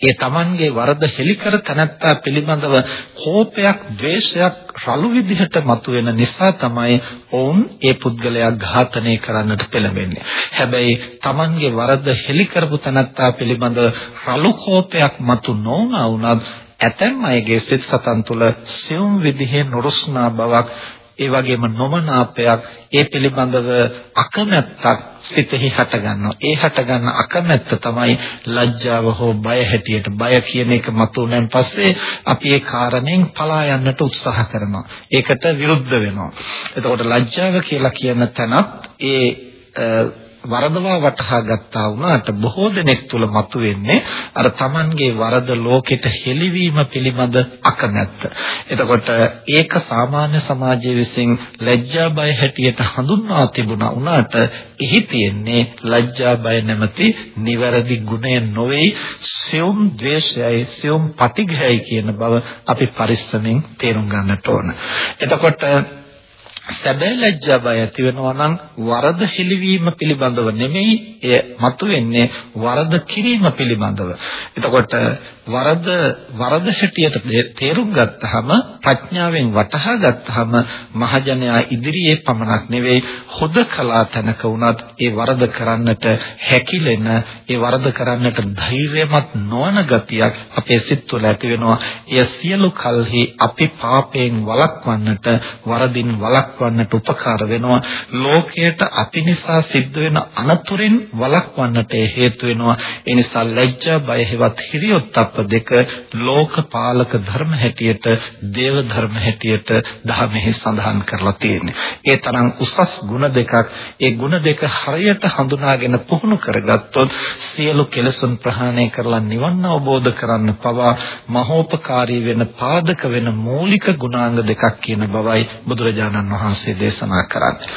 ඒ Tamanගේ වරද හෙලිකර තනත්තා පිළිබඳව කෝපයක්, ද්වේෂයක් රළු විදිහට මතුවෙන නිසා තමයි ඔවුන් ඒ පුද්ගලයා ඝාතනය කරන්නට පෙළඹෙන්නේ. හැබැයි Tamanගේ වරද හෙලිකරපු තනත්තා පිළිබඳව රළු කෝපයක් මතු නොවුනා වුණත් ඇතැම් අයගේ සිත් සතන් තුළ සියුම් විදිහේ නුරුස්නා බවක් ඒ වගේම නොමනාපයක් ඒ පිළිබඳව අකමැත්තක් සිතෙහි හටගන්නවා. ඒ හටගන්න අකමැත්ත තමයි ලැජ්ජාව හෝ බය හැටියට බය කියන එක මතුවෙනන් පස්සේ අපි ඒ කාරණෙන් පලා යන්නට උත්සාහ කරනවා. ඒකට විරුද්ධ වෙනවා. එතකොට ලැජ්ජාව කියලා කියන තැනත් ඒ වරදවා වටහා ගත්තා වුණාට බොහෝ දෙනෙක් තුල මතුවෙන්නේ අර Tamanගේ වරද ලෝකෙට හෙළිවීම පිළිබඳ අකමැත්ත. එතකොට ඒක සාමාන්‍ය සමාජයේ විසින් ලැජ්ජා බය හැටියට හඳුන්වා තිබුණා වුණාට එහි තියෙන්නේ ලැජ්ජා බය නැමැති නිවැරදි ගුණය නොවේ සියුම් ද්වේෂයයි සියුම් පටිඝයයි කියන බව අපි පරිස්සමෙන් තේරුම් ගන්නට ඕන. එතකොට සැබෑ ලැජ්ජා බය ඇති වෙනවා නම් වරද හෙළිවීම පිළිබඳව නෙමෙයි එය මතුවෙන්නේ වරද කිරීම පිළිබඳව. එතකොට වරද වරද හැටියට තේරුම් ගත්තාම ප්‍රඥාවෙන් වටහා ගත්තාම මහජනයා ඉදිරියේ පමණක් නෙවෙයි හොදකලා තැනක වුණත් ඒ වරද කරන්නට හැකිලෙන ඒ වරද කරන්නට ධෛර්යමත් නොවන ගතියක් අපේ සිත් තුළ ඇති වෙනවා. එය සියලු කල්හි අපි පාපයෙන් වළක්වන්නට වරදින් වළක්වන්නට උපකාර වෙනවා. ලෝකයට අපි නිසා සිද්ධ වෙන අනතුරෙන් වළක්වන්නට හේතු වෙනවා. ඒ නිසා ලැජ්ජා බය හෙවත් හිරියොත්ප්ප දෙක ලෝකපාලක ධර්ම හැටියට දේව ධර්ම හැටියට ධර්මෙහි සඳහන් කරලා තියෙන්නේ. ඒ තරම් උසස් ගුණ දෙකක් ඒ ගුණ දෙක හරියට හඳුනාගෙන පුහුණු කරගත්තොත් සියලු කෙලසුන් ප්‍රහාණය කරලා නිවන් අවබෝධ කරන්න පවා මහෝපකාරී වෙන පාදක වෙන මූලික ගුණාංග දෙකක් කියන බවයි බුදුරජාණන් වහන්සේ දේශනා කරන්නේ.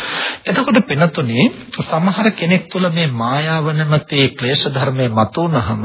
එතකොට පිනතුනේ සමහර කෙනෙක් තුළ මේ මායාව නැමැති ක්ලේශ ධර්මයේ මතුනහම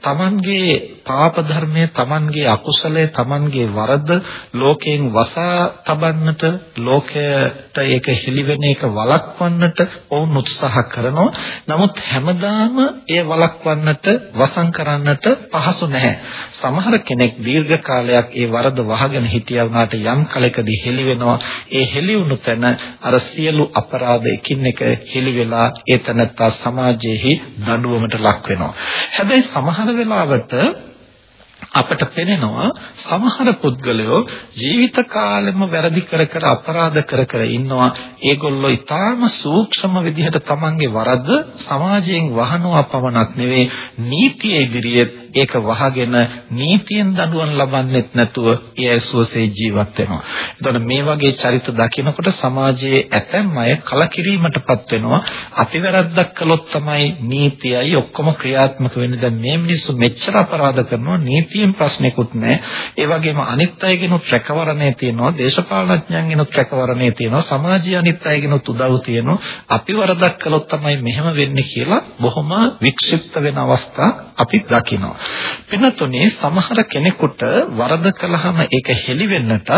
Tamanගේ පාප ධර්මයේ Tamanගේ අකුසලයේ Tamanගේ වරද ලෝකයෙන් වසා තබන්නට ලෝකයට ඒක හිලිවෙන එක වළක්වන්නට ඔවුන් උත්සාහ කරනවා. නමුත් හැමදාම ඒ වළක්වන්නට වසන් කරන්නට පහසු නැහැ. සමහර කෙනෙක් දීර්ඝ කාලයක් ඒ වරද වහගෙන හිටියා වුණාට යම් කලකදී හෙලි වෙනවා. ඒ හෙලි වුණු තැන අර සියලු අපරාධ එකින් එක හෙලි වෙලා ඒ තැනත්තා සමාජයේහි දඬුවමට ලක් වෙනවා. හැබැයි සමහර වෙලාවට අපට පෙනෙනවා සමහර පුද්ගලයෝ ජීවිත කාලෙම වැරදි කර කර අපරාධ කර කර ඉන්නවා ඒගොල්ලෝ ඊටාම සූක්ෂම විදිහට තමන්ගේ වරද සමාජයෙන් වහනවා පමණක් නෙවෙයි නීතිය ඉදිරියේ ඒක වහගෙන නීතියෙන් දඬුවම් ලබන්නෙත් නැතුව ඒ ඇසුවසේ ජීවත් වෙනවා. එතකොට මේ වගේ චරිත දකිනකොට සමාජයේ ඇතැම් අය කලකිරීමටපත් වෙනවා. අපි වැරද්දක් කළොත් තමයි නීතියයි ඔක්කොම ක්‍රියාත්මක වෙන්නේ. දැන් මේ මිනිස්සු මෙච්චර අපරාධ කරනවා නීතියෙන් ප්‍රශ්නෙකුත් නැහැ. ඒ වගේම අනිත් අයගෙනුත් රැකවරණේ තියෙනවා. දේශපාලනඥයන්ගෙනුත් රැකවරණේ තියෙනවා. සමාජීය අනිත් අයගෙනුත් උදව් තියෙනවා. අපි වරදක් කළොත් තමයි මෙහෙම වෙන්නේ කියලා බොහොම වික්ෂිප්ත වෙන අවස්ථා අපි දකිනවා. පින්නතුනේ සමහර කෙනෙකුට වරද කළාම ඒක හෙලි වෙන්නටත්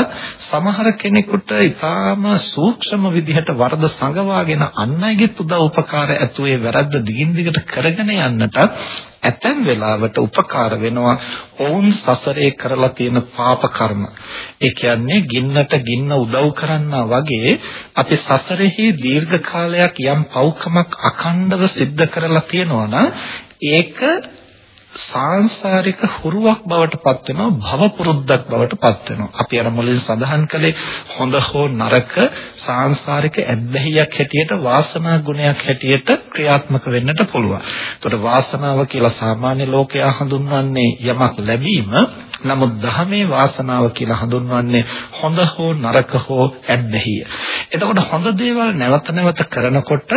සමහර කෙනෙකුට ඊටාම සූක්ෂම විදිහට වරද සංගවාගෙන අන් අයගේ උදව් උපකාර ඇතුවේ වැරද්ද දිගින් දිගට කරගෙන යන්නටත් ඇතැම් වෙලාවට උපකාර වෙනවා ඔවුන් සසරේ කරලා තියෙන පාප කර්ම. ඒ කියන්නේ ගින්නට ගින්න උදව් කරන්නා වගේ අපි සසරෙහි දීර්ඝ කාලයක් යම් පව්කමක් අඛණ්ඩව සිද්ධ කරලා තියෙනවා නම් ඒක සාංශාරික හුරුවක් බවට පත් වෙනවා භව පුරුද්දක් බවට පත් වෙනවා අපි අර මුලින් සඳහන් කළේ හොඳ හෝ නරක සාංශාරික ඇබ්බැහියක් හැටියට වාසනා ගුණයක් හැටියට ක්‍රියාත්මක වෙන්නට පුළුවන්. ඒතකොට වාසනාව කියලා සාමාන්‍ය ලෝකයා හඳුන්වන්නේ යමක් ලැබීම නමුත් ධර්මයේ වාසනාව කියලා හඳුන්වන්නේ හොඳ හෝ නරක හෝ ඇබ්බැහිය. එතකොට හොඳ දේවල් නැවත නැවත කරනකොට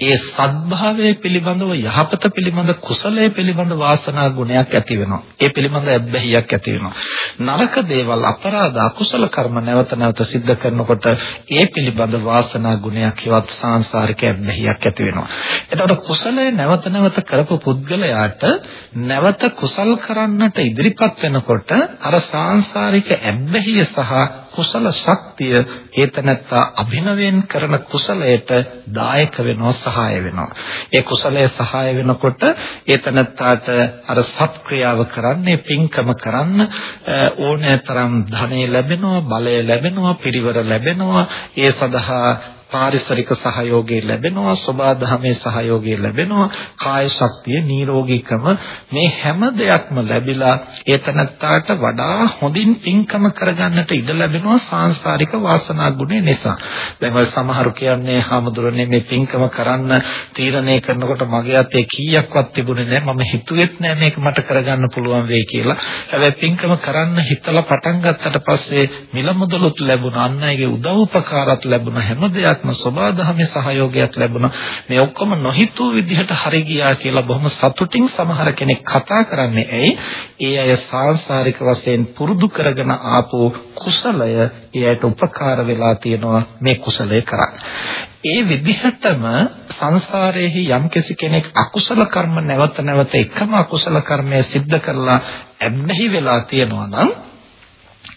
ඒ සත්භාවය පිළිබඳව යහපත පිළිබඳ කුසලයේ පිළිබඳ වාසනා ගුණයක් ඇති වෙනවා. ඒ පිළිබඳ ඇබ්බැහියක් ඇති වෙනවා. නරක දේවල් අපරාධ අකුසල කර්ම නැවත නැවත සිද්ධ කරනකොට ඒ පිළිබඳ වාසනා ගුණයක් හෙවත් සාංශාරික ඇබ්බැහියක් ඇති වෙනවා. එතකොට කුසලයේ නැවත නැවත කරපු පුද්ගලයාට නැවත කුසල් කරන්නට ඉදිරිපත් වෙනකොට අර සාංශාරික ඇබ්බැහිය සහ කුසල ශක්තිය ඒතනත්තා අභිනවයෙන් කරන කුසලයට දායක වෙනවා සහාය වෙනවා. ඒ කුසලයේ සහාය වෙනකොට ඒතනත්තාට අර සත්ක්‍රියාව කරන්නේ පින්කම කරන්න ඕනෑතරම් ධනෙ ලැබෙනවා, බලය ලැබෙනවා, පිරිවර ලැබෙනවා. ඒ සඳහා පාරිසරික සහයෝගය ලැබෙනවා සබාධමේ සහයෝගය ලැබෙනවා කාය ශක්තිය නිරෝගීකම මේ හැම දෙයක්ම ලැබිලා ඒතනත්තාට වඩා හොඳින් පින්කම කරගන්නට ඉඩ ලැබෙනවා සාංශාරික වාසනා ගුණය නිසා. දැන් ඔය සමහරු කියන්නේ හාමුදුරනේ මේ පින්කම කරන්න තීරණය කරනකොට මගේ අතේ කීයක්වත් තිබුණේ නැහැ මම හිතුවෙත් නැහැ මේක මට කරගන්න පුළුවන් වෙයි කියලා. හැබැයි පින්කම කරන්න හිතලා පටන් ගත්තට පස්සේ මිල මුදලුත් ලැබුණා අන් අයගේ උදව් උපකාරات ලැබුණා හැම දෙයක් වඩාත්ම සබාධමේ සහයෝගයක් ලැබුණා. මේ ඔක්කොම නොහිතූ විදිහට හරි ගියා කියලා බොහොම සතුටින් සමහර කෙනෙක් කතා කරන්නේ ඇයි? ඒ අය සාංශාරික වශයෙන් පුරුදු කරගෙන ආපු කුසලය එයට උපකාර වෙලා තියෙනවා මේ කුසලය කරා. ඒ විදිහටම සංසාරයේහි යම්කිසි කෙනෙක් අකුසල කර්ම නැවත නැවත එකම අකුසල කර්මය සිද්ධ කරලා ඇබ්බැහි වෙලා තියෙනවා නම්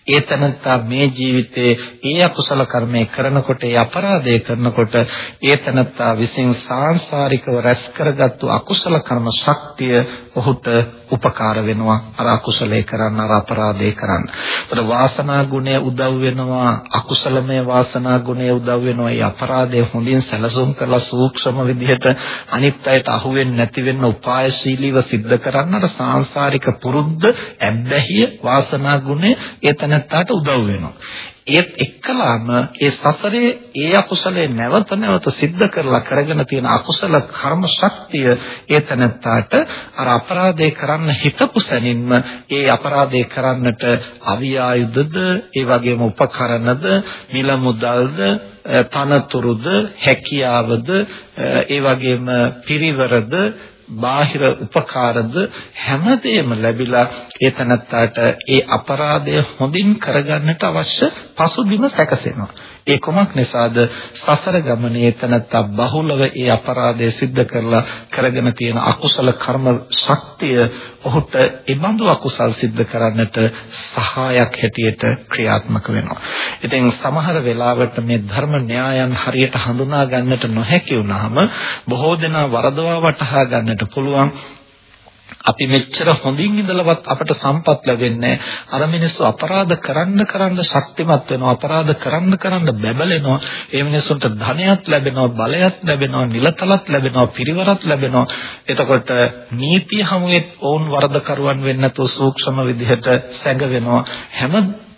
ඒ තනත්තා මේ ජීවිතේ ඒ අකුසල කර්මය කරනකොට ඒ අපරාධය කරනකොට ඒ තනත්තා විසින් සාංශාරිකව රැස් කරගත්තු අකුසල කර්ම ශක්තිය ඔහුට උපකාර වෙනවා අර අකුසලයේ කරන්න අර අපරාධය කරන්න. ඒතර වාසනා ගුණය උදව් වෙනවා අකුසලමය වාසනා ගුණය උදව් වෙනවා. ඒ අපරාධය හොඳින් සැලසුම් කරලා සූක්ෂම විදිහට අනිත් අයට අහු වෙන්නේ නැති වෙන්න උපායශීලීව සිද්ධ කරන්න අර සාංශාරික පුරුද්ද ඇබ්බැහිය වාසනා ගුණය ඒතන තැනත්තාට උදව් වෙනවා. ඒත් එක්කලාම ඒ සසරේ ඒ අකුසලේ නැවත නැවත සිද්ධ කරලා කරගෙන තියෙන අකුසල කර්ම ශක්තිය ඒ තැනත්තාට අර අපරාධේ කරන්න හිතපු සැනින්ම ඒ අපරාධේ කරන්නට අවියායුධද ඒ වගේම උපකරණද මිල මුදල්ද තනතුරුද හැකියාවද ඒ වගේම පිරිවරද බාහිර උපකාරද හැමදේම ලැබිලා ඒ තනත්තාට ඒ අපරාධය හොඳින් කරගන්නට අවශ්‍ය පසුබිම සැකසෙනවා. ඒ කොමක් නිසාද සසර ගමනේ තනත්තා බහුලව ඒ අපරාධය සිද්ධ කරලා කරගෙන තියෙන අකුසල කර්ම ශක්තිය ඔහුට ඉබඳු අකුසල් සිද්ධ කරන්නට සහායක් හැටියට ක්‍රියාත්මක වෙනවා. ඉතින් සමහර වෙලාවට මේ ධර්ම න්‍යායන් හරියට හඳුනා ගන්නට නොහැකි වුනහම බොහෝ දෙනා වරදවා වටහා ගන්නට පුළුවන්. අපි මෙච්චර හොඳින් ඉඳලවත් අපට සම්පත් ලැබෙන්නේ අර මිනිස්සු අපරාධ කරන්න කරන්න ශක්තිමත් වෙනවා අපරාධ කරන්න කරන්න බැබලෙනවා. ඒ මිනිස්සුන්ට ධනයක් ලැබෙනවා බලයක් ලැබෙනවා නිලතලත් ලැබෙනවා පිරිවරත් ලැබෙනවා. එතකොට නීතිය හැමුවේ ඔවුන් වරදකරුවන් වෙන්න නැතුව සූක්ෂම විදිහට සැඟවෙනවා හැම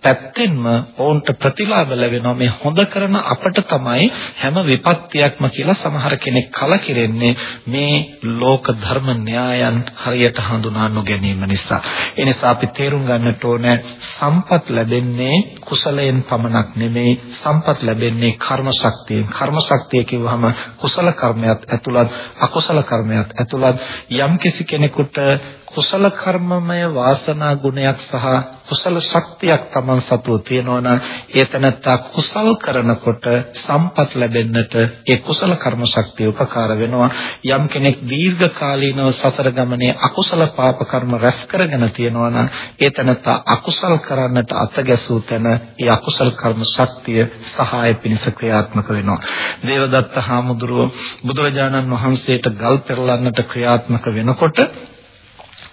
පැත්තෙන්ම ඔවුන්ට ප්‍රතිලාභ ලැබෙනවා. මේ හොඳ කරන අපට තමයි හැම විපත්තියක්ම කියලා සමහර කෙනෙක් කලකිරෙන්නේ මේ ලෝක ධර්ම න්‍යායන් හරියට හඳුනා නොගැනීම නිසා. ඒ නිසා අපි තේරුම් ගන්නට ඕනේ සම්පත් ලැබෙන්නේ කුසලයෙන් පමණක් නෙමෙයි සම්පත් ලැබෙන්නේ කර්ම ශක්තියෙන්. කර්ම ශක්තිය කිව්වහම කුසල කර්මයක් ඇතුළත් අකුසල කර්මයක් ඇතුළත් යම් කිසි කෙනෙකුට කුසල කර්මමය වාසනා ගුණයක් සහ කුසල ශක්තියක් Taman සතුව තියෙනවා නම් ඒ තනත්තා කුසල් කරනකොට සම්පත් ලැබෙන්නට ඒ කුසල කර්ම ශක්තිය උපකාර වෙනවා. යම් කෙනෙක් දීර්ඝ කාලීනව සසර ගමනේ අකුසල පාප කර්ම රැස් කරගෙන තියෙනවා නම් ඒ තනත්තා අකුසල් කරන්නට අතගැසූ තැන ඒ අකුසල කර්ම ශක්තිය සහාය පිණිස ක්‍රියාත්මක වෙනවා. දේවදත්ත හාමුදුරුව බුදුරජාණන් වහන්සේට ගල් පෙරලන්නට ක්‍රියාත්මක වෙනකොට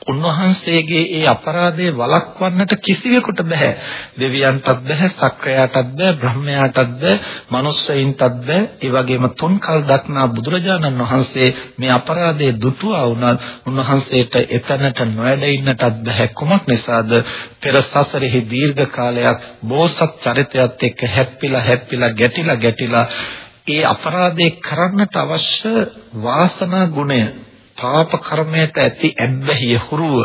උන්වහන්සේගේ ඒ අපරාධය වළක්වන්නට කිසිවෙකුට බෑ. දෙවියන්ටත් බෑ, සක්‍රයාටත් බෑ, බ්‍රහ්මයාටත් බෑ, මනුස්සයින්ටත් බෑ. ඒ වගේම තුන්කල් දක්නා බුදුරජාණන් වහන්සේ මේ අපරාධයේ දුටුවා වුණත් උන්වහන්සේට එතනට නොඇඩ ඉන්නටත් බෑ. කුමක් නිසාද? පෙර සසරෙහි දීර්ඝ කාලයක් බෝසත් චරිතයත් එක්ක හැප්පිලා හැප්පිලා ගැටිලා ගැටිලා ඒ අපරාධේ කරන්නට අවශ්‍ය වාසනා ගුණය පාප කර්මයට ඇති ඇබ්බැහිය හුරුව.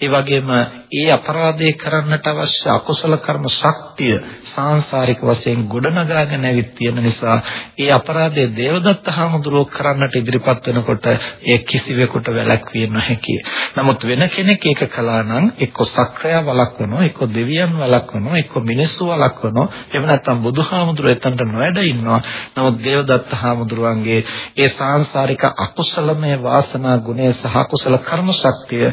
ඒ වගේම ඒ අපරාධය කරන්නට අවශ්‍ය අකුසල කර්ම ශක්තිය සාංශාරික වශයෙන් ගොඩනගාගෙන ඇවිත් තියෙන නිසා ඒ අපරාධය දේවදත්ත හාමුදුරුවෝ කරන්නට ඉදිරිපත් වෙනකොට ඒ කිසිවෙකුට වැළැක්විය නොහැකිය. නමුත් වෙන කෙනෙක් ඒක කළා නම් එක්ක සක්‍රය වළක්වනවා, එක්ක දෙවියන් වළක්වනවා, එක්ක මිනිස්සු වළක්වනවා. එහෙම නැත්නම් බුදුහාමුදුරුවෝ එතනට නොඇඩ ඉන්නවා. නමුත් දේවදත්ත හාමුදුරුවන්ගේ ඒ සාංශාරික අකුසලමය වාසනා ගුණය සහ කුසල කර්ම ශක්තිය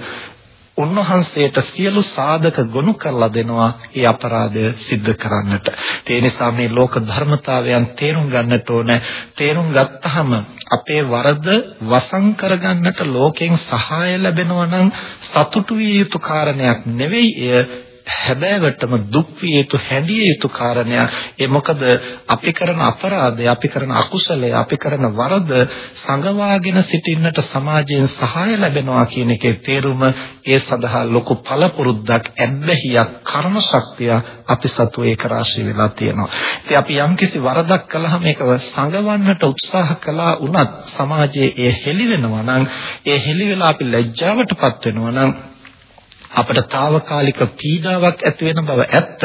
උන්වහන්සේට සියලු සාධක ගොනු කරලා දෙනවා ඒ අපරාධය සිද්ධ කරන්නට. ඒ නිසා මේ ලෝක ධර්මතාවයන් තේරුම් ගන්නට ඕන. තේරුම් ගත්තහම අපේ වරද වසන් කරගන්නට ලෝකෙන් සහාය ලැබෙනවා නම් සතුටු විය යුතු කාරණයක් නෙවෙයි එය හැබෑවටම දුක් විය යුතු හැඬිය යුතු කාරණයක්. ඒ මොකද අපි කරන අපරාධය අපි කරන අකුසලය අපි කරන වරද සංගවාගෙන සිටින්නට සමාජයෙන් සහාය ලැබෙනවා කියන එකේ තේරුම ඒ සඳහා ලොකු පළපුරුද්දක් ඇබ්බැහියක් කර්ම ශක්තිය අපි සතු ඒක රාශී වෙලා තියෙනවා. ඉතින් අපි යම්කිසි වරදක් කළාම ඒක සංගවන්නට උත්සාහ කළා වුණත් සමාජයේ ඒ හෙළි වෙනවා නම් ඒ හෙළි වෙලා අපි ලැජ්ජාවටපත් වෙනවා නම් අපට తాවකාලික පීඩාවක් ඇති වෙන බව ඇත්ත.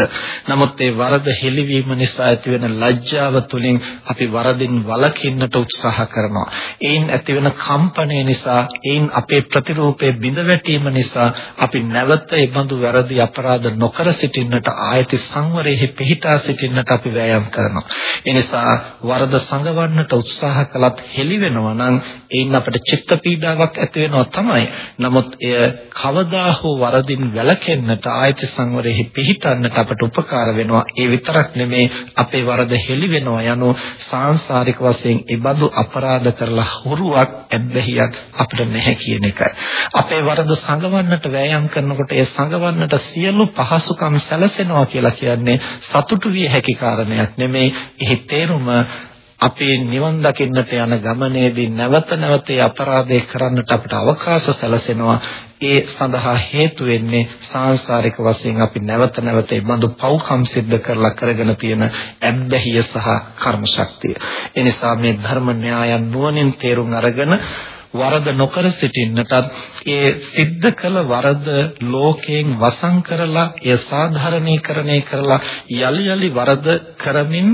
නමුත් ඒ වරද හෙළිවීම නිසා ඇති වෙන ලැජ්ජාව තුළින් අපි වරදින් වළකින්නට උත්සාහ කරනවා. ඒන් ඇති වෙන කම්පණය නිසා, ඒන් අපේ ප්‍රතිරූපයේ බිඳ වැටීම නිසා අපි නැවත ඒ බඳු වැරදි අපරාධ නොකර සිටින්නට ආයති සංවරයේ පිහිටා සිටින්නට අපි වෑයම් කරනවා. ඒ නිසා වරද සංගවන්නට උත්සාහ කළත් හෙළි වෙනවා නම් ඒන් අපට චිත්ත පීඩාවක් ඇති වෙනවා තමයි. නමුත් එය කවදා හෝ වරද වරදින් වැළකෙන්නට ආයති සංවරෙහි පිහිටන්නට අපට උපකාර වෙනවා. ඒ විතරක් නෙමේ අපේ වරද හෙළි වෙනවා යනු සාංශාරික වශයෙන් ඉබඳු අපරාධ කරලා හොරුවක් ඇබ්බැහියක් අපිට නැහැ කියන එකයි. අපේ වරද සංගවන්නට වෑයම් කරනකොට ඒ සංගවන්නට සියලු පහසුකම් සැලසෙනවා කියලා කියන්නේ සතුටු විය හැකි කාරණයක් නෙමේ. එහි තේරුම අපේ නිවන් දකින්නට යන ගමනේදී නැවත නැවත අපරාධය කරන්නට අපට අවකාශ සැලසෙනවා ඒ සඳහා හේතු වෙන්නේ සාංශාරික වශයෙන් අපි නැවත නැවත මේ බඳු පව්කම් සිද්ධ කරලා කරගෙන තියෙන ඇබ්බැහිය සහ කර්ම ශක්තිය. ඒ නිසා මේ ධර්ම න්‍යායන් නුවණින් තේරුම් අරගෙන වරද නොකර සිටින්නටත් ඒ සිද්ධ කළ වරද ලෝකයෙන් වසන් කරලා ඒ සාධාරණීකරණය කරලා යලි යලි වරද කරමින්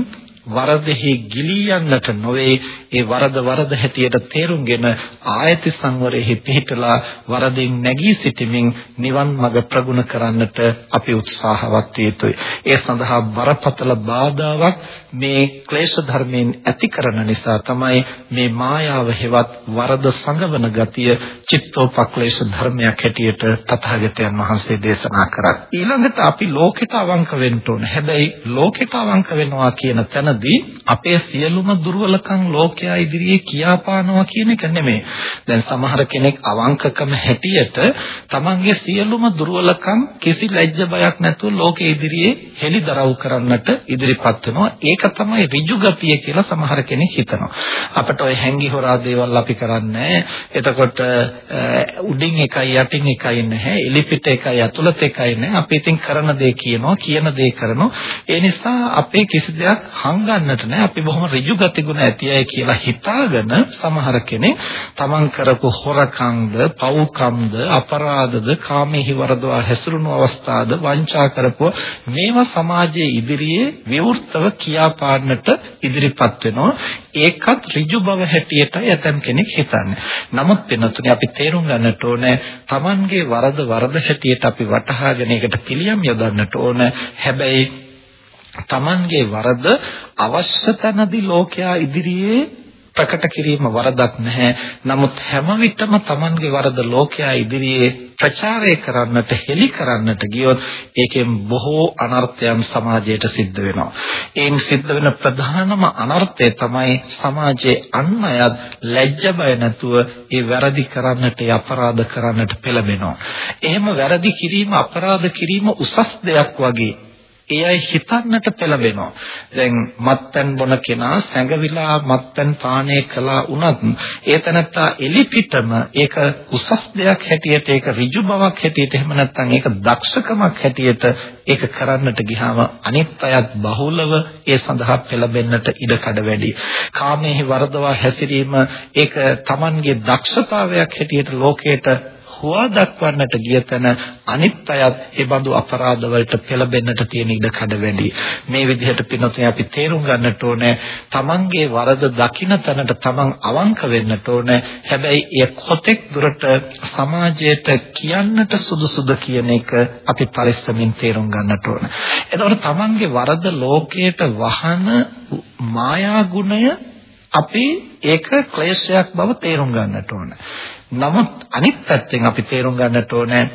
වරදෙහි ගිලී යන්නට නොවේ. ඒ වරද වරද හැටියට තේරුම්ගෙන ආයති සංවරෙහි පිහිටලා වරදින් නැගී සිටමින් නිවන් මඟ ප්‍රගුණ කරන්නට අපි උත්සාහවත් යුතුයි ඒ සඳහා බරපතල බාධාවක් මේ ක්ලේශ ධර්මයෙන් ඇති කරන නිසා තමයි මේ මායාව හෙවත් වරද සංගවන ගතිය චිත්තෝපක්ලේශ ධර්මයක් හැටියට තථාගතයන් වහන්සේ දේශනා කරා. ඊළඟට අපි ලෝකෙට අවංක වෙන්න ඕන. හැබැයි ලෝකෙට අවංක වෙනවා කියන තැන එතනදී අපේ සියලුම දුර්වලකම් ලෝකයා ඉදිරියේ කියාපානවා කියන එක නෙමෙයි. දැන් සමහර කෙනෙක් අවංකකම හැටියට තමන්ගේ සියලුම දුර්වලකම් කිසි ලැජ්ජ බයක් නැතුව ලෝකෙ ඉදිරියේ හෙළිදරව් කරන්නට ඉදිරිපත් වෙනවා. ඒක තමයි ඍජු ගතිය කියලා සමහර කෙනෙක් හිතනවා. අපට ওই හැංගි හොරා දේවල් අපි කරන්නේ එතකොට උඩින් එකයි යටින් එකයි නැහැ. එලිපිට එකයි අතුලත එකයි නැහැ. අපි ඉතින් කරන දේ කියනවා, කියන දේ කරනවා. ඒ නිසා අපේ කිසි දෙයක් හංග ගන්නට නෑ. අපි බොහොම ඍජු ගතිගුණ ඇති අය කියලා හිතාගෙන සමහර කෙනෙක් තමන් කරපු හොරකම්ද පව්කම්ද අපරාධද කාමෙහි වරදවා හැසිරුණු අවස්ථාද වංචා කරපුව මේවා සමාජයේ ඉදිරියේ විවෘතව කියාපාන්නට ඉදිරිපත් වෙනවා. ඒකත් ඍජු බව හැටියටයි ඇතම් කෙනෙක් හිතන්නේ. නමුත් වෙනතුනේ අපි තේරුම් ගන්නට ඕනේ තමන්ගේ වරද වරද හැටියට අපි වටහාගෙන ඒකට පිළියම් යොදන්නට ඕන. හැබැයි Tamanගේ වරද අවශ්‍ය තැනදී ලෝකයා ඉදිරියේ ප්‍රකට කිරීම වරදක් නැහැ. නමුත් හැම විටම Tamanගේ වරද ලෝකයා ඉදිරියේ ප්‍රචාරය කරන්නට, හෙළි කරන්නට ගියොත් ඒකෙන් බොහෝ අනර්ථයන් සමාජයට සිද්ධ වෙනවා. ඒන් සිද්ධ වෙන ප්‍රධානම අනර්ථය තමයි සමාජයේ අන් අයත් ලැජ්ජ බය නැතුව ඒ වැරදි කරන්නට, අපරාධ කරන්නට පෙළඹෙනවා. එහෙම වැරදි කිරීම, අපරාධ කිරීම උසස් දෙයක් වගේ ඒ අය හිතන්නට පෙළඹෙනවා. දැන් මත්පැන් බොන කෙනා සැඟවිලා මත්පැන් පානය කළා වුණත් ඒ තැනත්තා එලිපිටම ඒක උසස් දෙයක් හැටියට ඒක ඍජු බවක් හැටියට එහෙම නැත්නම් ඒක දක්ෂකමක් හැටියට ඒක කරන්නට ගියාම අනිත් අයත් බහුලව ඒ සඳහා පෙළඹෙන්නට ඉඩ කඩ වැඩි. කාමයේ වරදවා හැසිරීම ඒක Tamanගේ දක්ෂතාවයක් හැටියට ලෝකයට හොවා දක්වන්නට ගිය තැන අනිත් අයත් ඒ බඳු අපරාධ වලට පෙළඹෙන්නට තියෙන ඉඩ කඩ වැඩි. මේ විදිහට පින්නොතේ අපි තේරුම් ගන්නට ඕනේ තමන්ගේ වරද දකින තැනට තමන් අවංක වෙන්නට ඕනේ. හැබැයි ඒ කොතෙක් දුරට සමාජයට කියන්නට සුදුසුද කියන එක අපි පරිස්සමින් තේරුම් ගන්නට ඕනේ. එතකොට තමන්ගේ වරද ලෝකයට වහන මායා ගුණය අපි ඒක ක්ලේශයක් බව තේරුම් ගන්නට ඕන. නමුත් අනිත් පැත්තෙන් අපි තේරුම් ගන්නට ඕනේ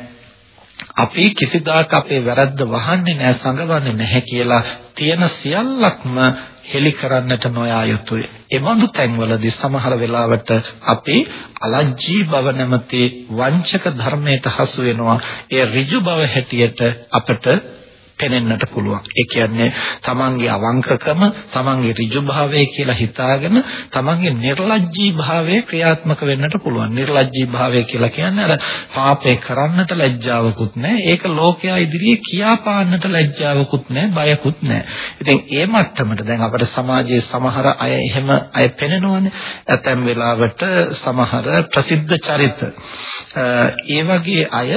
අපි කිසිදාක අපේ වැරද්ද වහන්නේ නැහැ සංගවන්නේ නැහැ කියලා තියෙන සියල්ලක්ම හෙලි කරන්නට නොයා යුතුය. එවඳු තැන්වලදී සමහර වෙලාවට අපි අලජ්ජී බව නැමැති වංචක ධර්මයට හසු වෙනවා. ඒ ඍජු බව හැටියට අපට පෙනෙන්නට පුළුවන්. ඒ කියන්නේ තමන්ගේ අවංකකම, තමන්ගේ ඍජුභාවය කියලා හිතාගෙන තමන්ගේ නිර්ලජ්ජී භාවය ක්‍රියාත්මක වෙන්නට පුළුවන්. නිර්ලජ්ජී භාවය කියලා කියන්නේ අර පාපේ කරන්නට ලැජ්ජාවකුත් නැහැ. ඒක ලෝකයා ඉදිරියේ කියාපාන්නට ලැජ්ජාවකුත් නැහැ, බයකුත් නැහැ. ඉතින් ඒ මට්ටමට දැන් අපේ සමාජයේ සමහර අය එහෙම අය පෙනෙනවානේ. ඇතැම් වෙලාවට සමහර ප්‍රසිද්ධ චරිත ඒ වගේ අය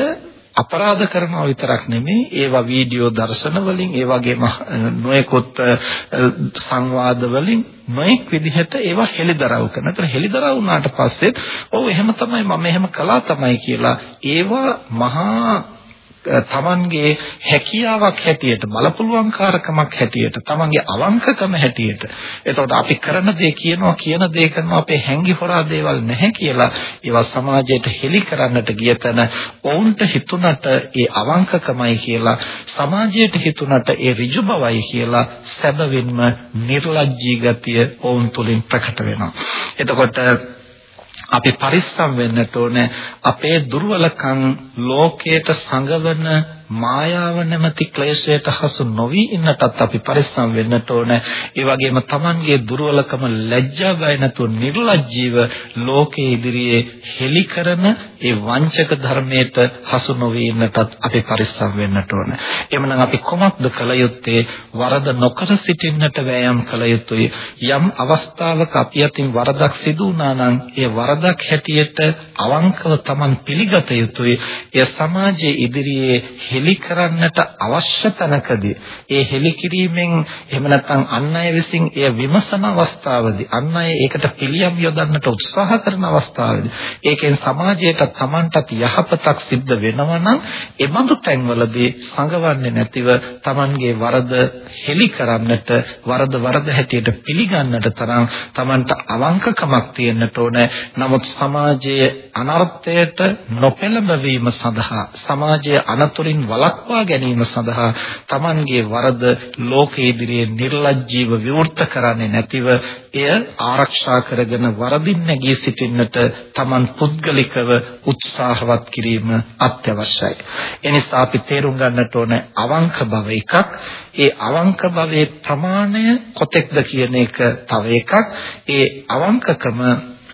අපරාධ කරනවා විතරක් නෙමෙයි ඒවා වීඩියෝ දර්ශන වලින් ඒ වගේම නොයෙකුත් සංවාද වලින් නොයෙක් විදිහට ඒවා හෙළිදරව් කරනවා. ඒතර හෙළිදරව් වුණාට පස්සේ ඔව් එහෙම තමයි මම එහෙම කළා තමයි කියලා ඒවා මහා තමන්ගේ හැකියාවක් හැටියට බලපුලුවන්කාරකමක් හැටියට තමන්ගේ අවංකකම හැටියට. එතකොට අපි කරන දේ කියනවා කියන දේ කරනවා අපේ හැංගි හොරා දේවල් නැහැ කියලා ඒවා සමාජයට හෙළි කරන්නට ගිය තැන ඔවුන්ට හිතුණට ඒ අවංකකමයි කියලා සමාජයට හිතුණට ඒ ඍජු බවයි කියලා සැබවින්ම නිර්ලජ්ජී ගතිය ඔවුන් තුලින් ප්‍රකට වෙනවා. එතකොට අපි පරිස්සම් වෙන්නට ඕනේ. අපේ දුර්වලකම් ලෝකයට සංගවන මායාව නැමැති ක්ලේශයට හසු නොවි ඉන්නටත් අපි පරිස්සම් වෙන්නට ඕන. ඒ වගේම Tamanගේ දුර්වලකම ලැජ්ජා බය නැතුව නිර්ලජ්ජීව ලෝකයේ ඉදිරියේ හෙලි කරන ඒ වංචක ධර්මයට හසු නොවි ඉන්නටත් අපි පරිස්සම් වෙන්නට ඕන. එhmenan අපි කොමක්ද කළ යුත්තේ? වරද නොකර සිටින්නට වෑයම් කළ යුතුයි. යම් අවස්ථාවක අපි අතින් වරදක් සිදු වුණා නම් ඒ වරදක් හැටියට අවංකව Taman පිළිගත යුතුයි. එය සමාජයේ ඉදිරියේ හෙලි කරන්නට අවශ්‍ය තැනකදී ඒ හෙලි කිරීමෙන් එහෙම නැත්නම් අන් අය විසින් එය විමසන අවස්ථාවේදී අන් අය ඒකට පිළියම් යොදන්නට උත්සාහ කරන අවස්ථාවේදී ඒකෙන් සමාජයට Tamanටත් යහපතක් සිද්ධ වෙනවා නම් ඒ බඳු තැන්වලදී සංගවන්නේ නැතිව Tamanගේ වරද හෙලි කරන්නට වරද වරද හැටියට පිළිගන්නට තරම් Tamanට අවංකකමක් තියෙන්නට ඕනේ. නමුත් සමාජයේ අනර්ථයට නොපෙළඹවීම සඳහා සමාජයේ අනතුරින් වළක්වා ගැනීම සඳහා Tamanගේ වරද ලෝකයේ ඉදිරියේ නිර්ලජ්ජීව විවෘත කරන්නේ නැතිව එය ආරක්ෂා කරගෙන වරදින් නැගී සිටින්නට Taman පුද්ගලිකව උත්සාහවත් කිරීම අත්‍යවශ්‍යයි. එනිසා අපි තේරුම් ගන්නට ඕන අවංක බව එකක්. ඒ අවංක භවයේ ප්‍රමාණය කොතෙක්ද කියන එක තව එකක්. ඒ අවංකකම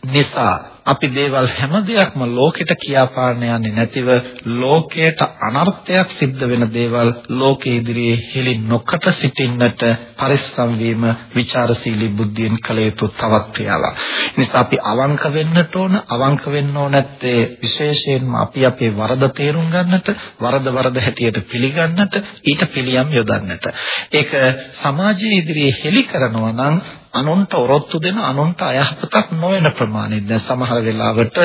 නිසා අපි දේවල් හැම දෙයක්ම ලෝකෙට කියාපාන්න යන්නේ නැතිව ලෝකයට අනර්ථයක් සිද්ධ වෙන දේවල් ලෝකයේ ඉදිරියේ හෙළි නොකට සිටින්නට පරිස්සම් වීම ਵਿਚාරශීලී බුද්ධියෙන් කළ යුතු තවත් ක්‍රියාවක්. නිසා අපි අවංක වෙන්නට ඕන අවංක වෙන්න ඕන නැත්තේ විශේෂයෙන්ම අපි අපේ වරද තේරුම් ගන්නට වරද වරද හැටියට පිළිගන්නට ඊට පිළියම් යොදන්නට. ඒක සමාජයේ ඉදිරියේ හෙළි කරනවා නම් අනුන්ට ඔරොත්තු දෙන අනුන්ට අයහපතක් නොවන ප්‍රමාණයක්. දැන් සමහර වෙලාවට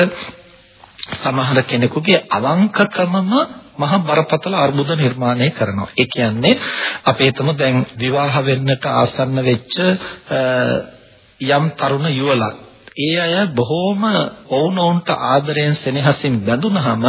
සමහර කෙනෙකුගේ අවංකකමම මහ බරපතල අර්බුද නිර්මාණය කරනවා. ඒ කියන්නේ අපි හිතමු දැන් විවාහ වෙන්නට ආසන්න වෙච්ච යම් තරුණ යුවලක් ඒ අය බොහෝම ඔවුනොවුන්ට ආදරයෙන් සෙනෙහසින් බැඳුනහම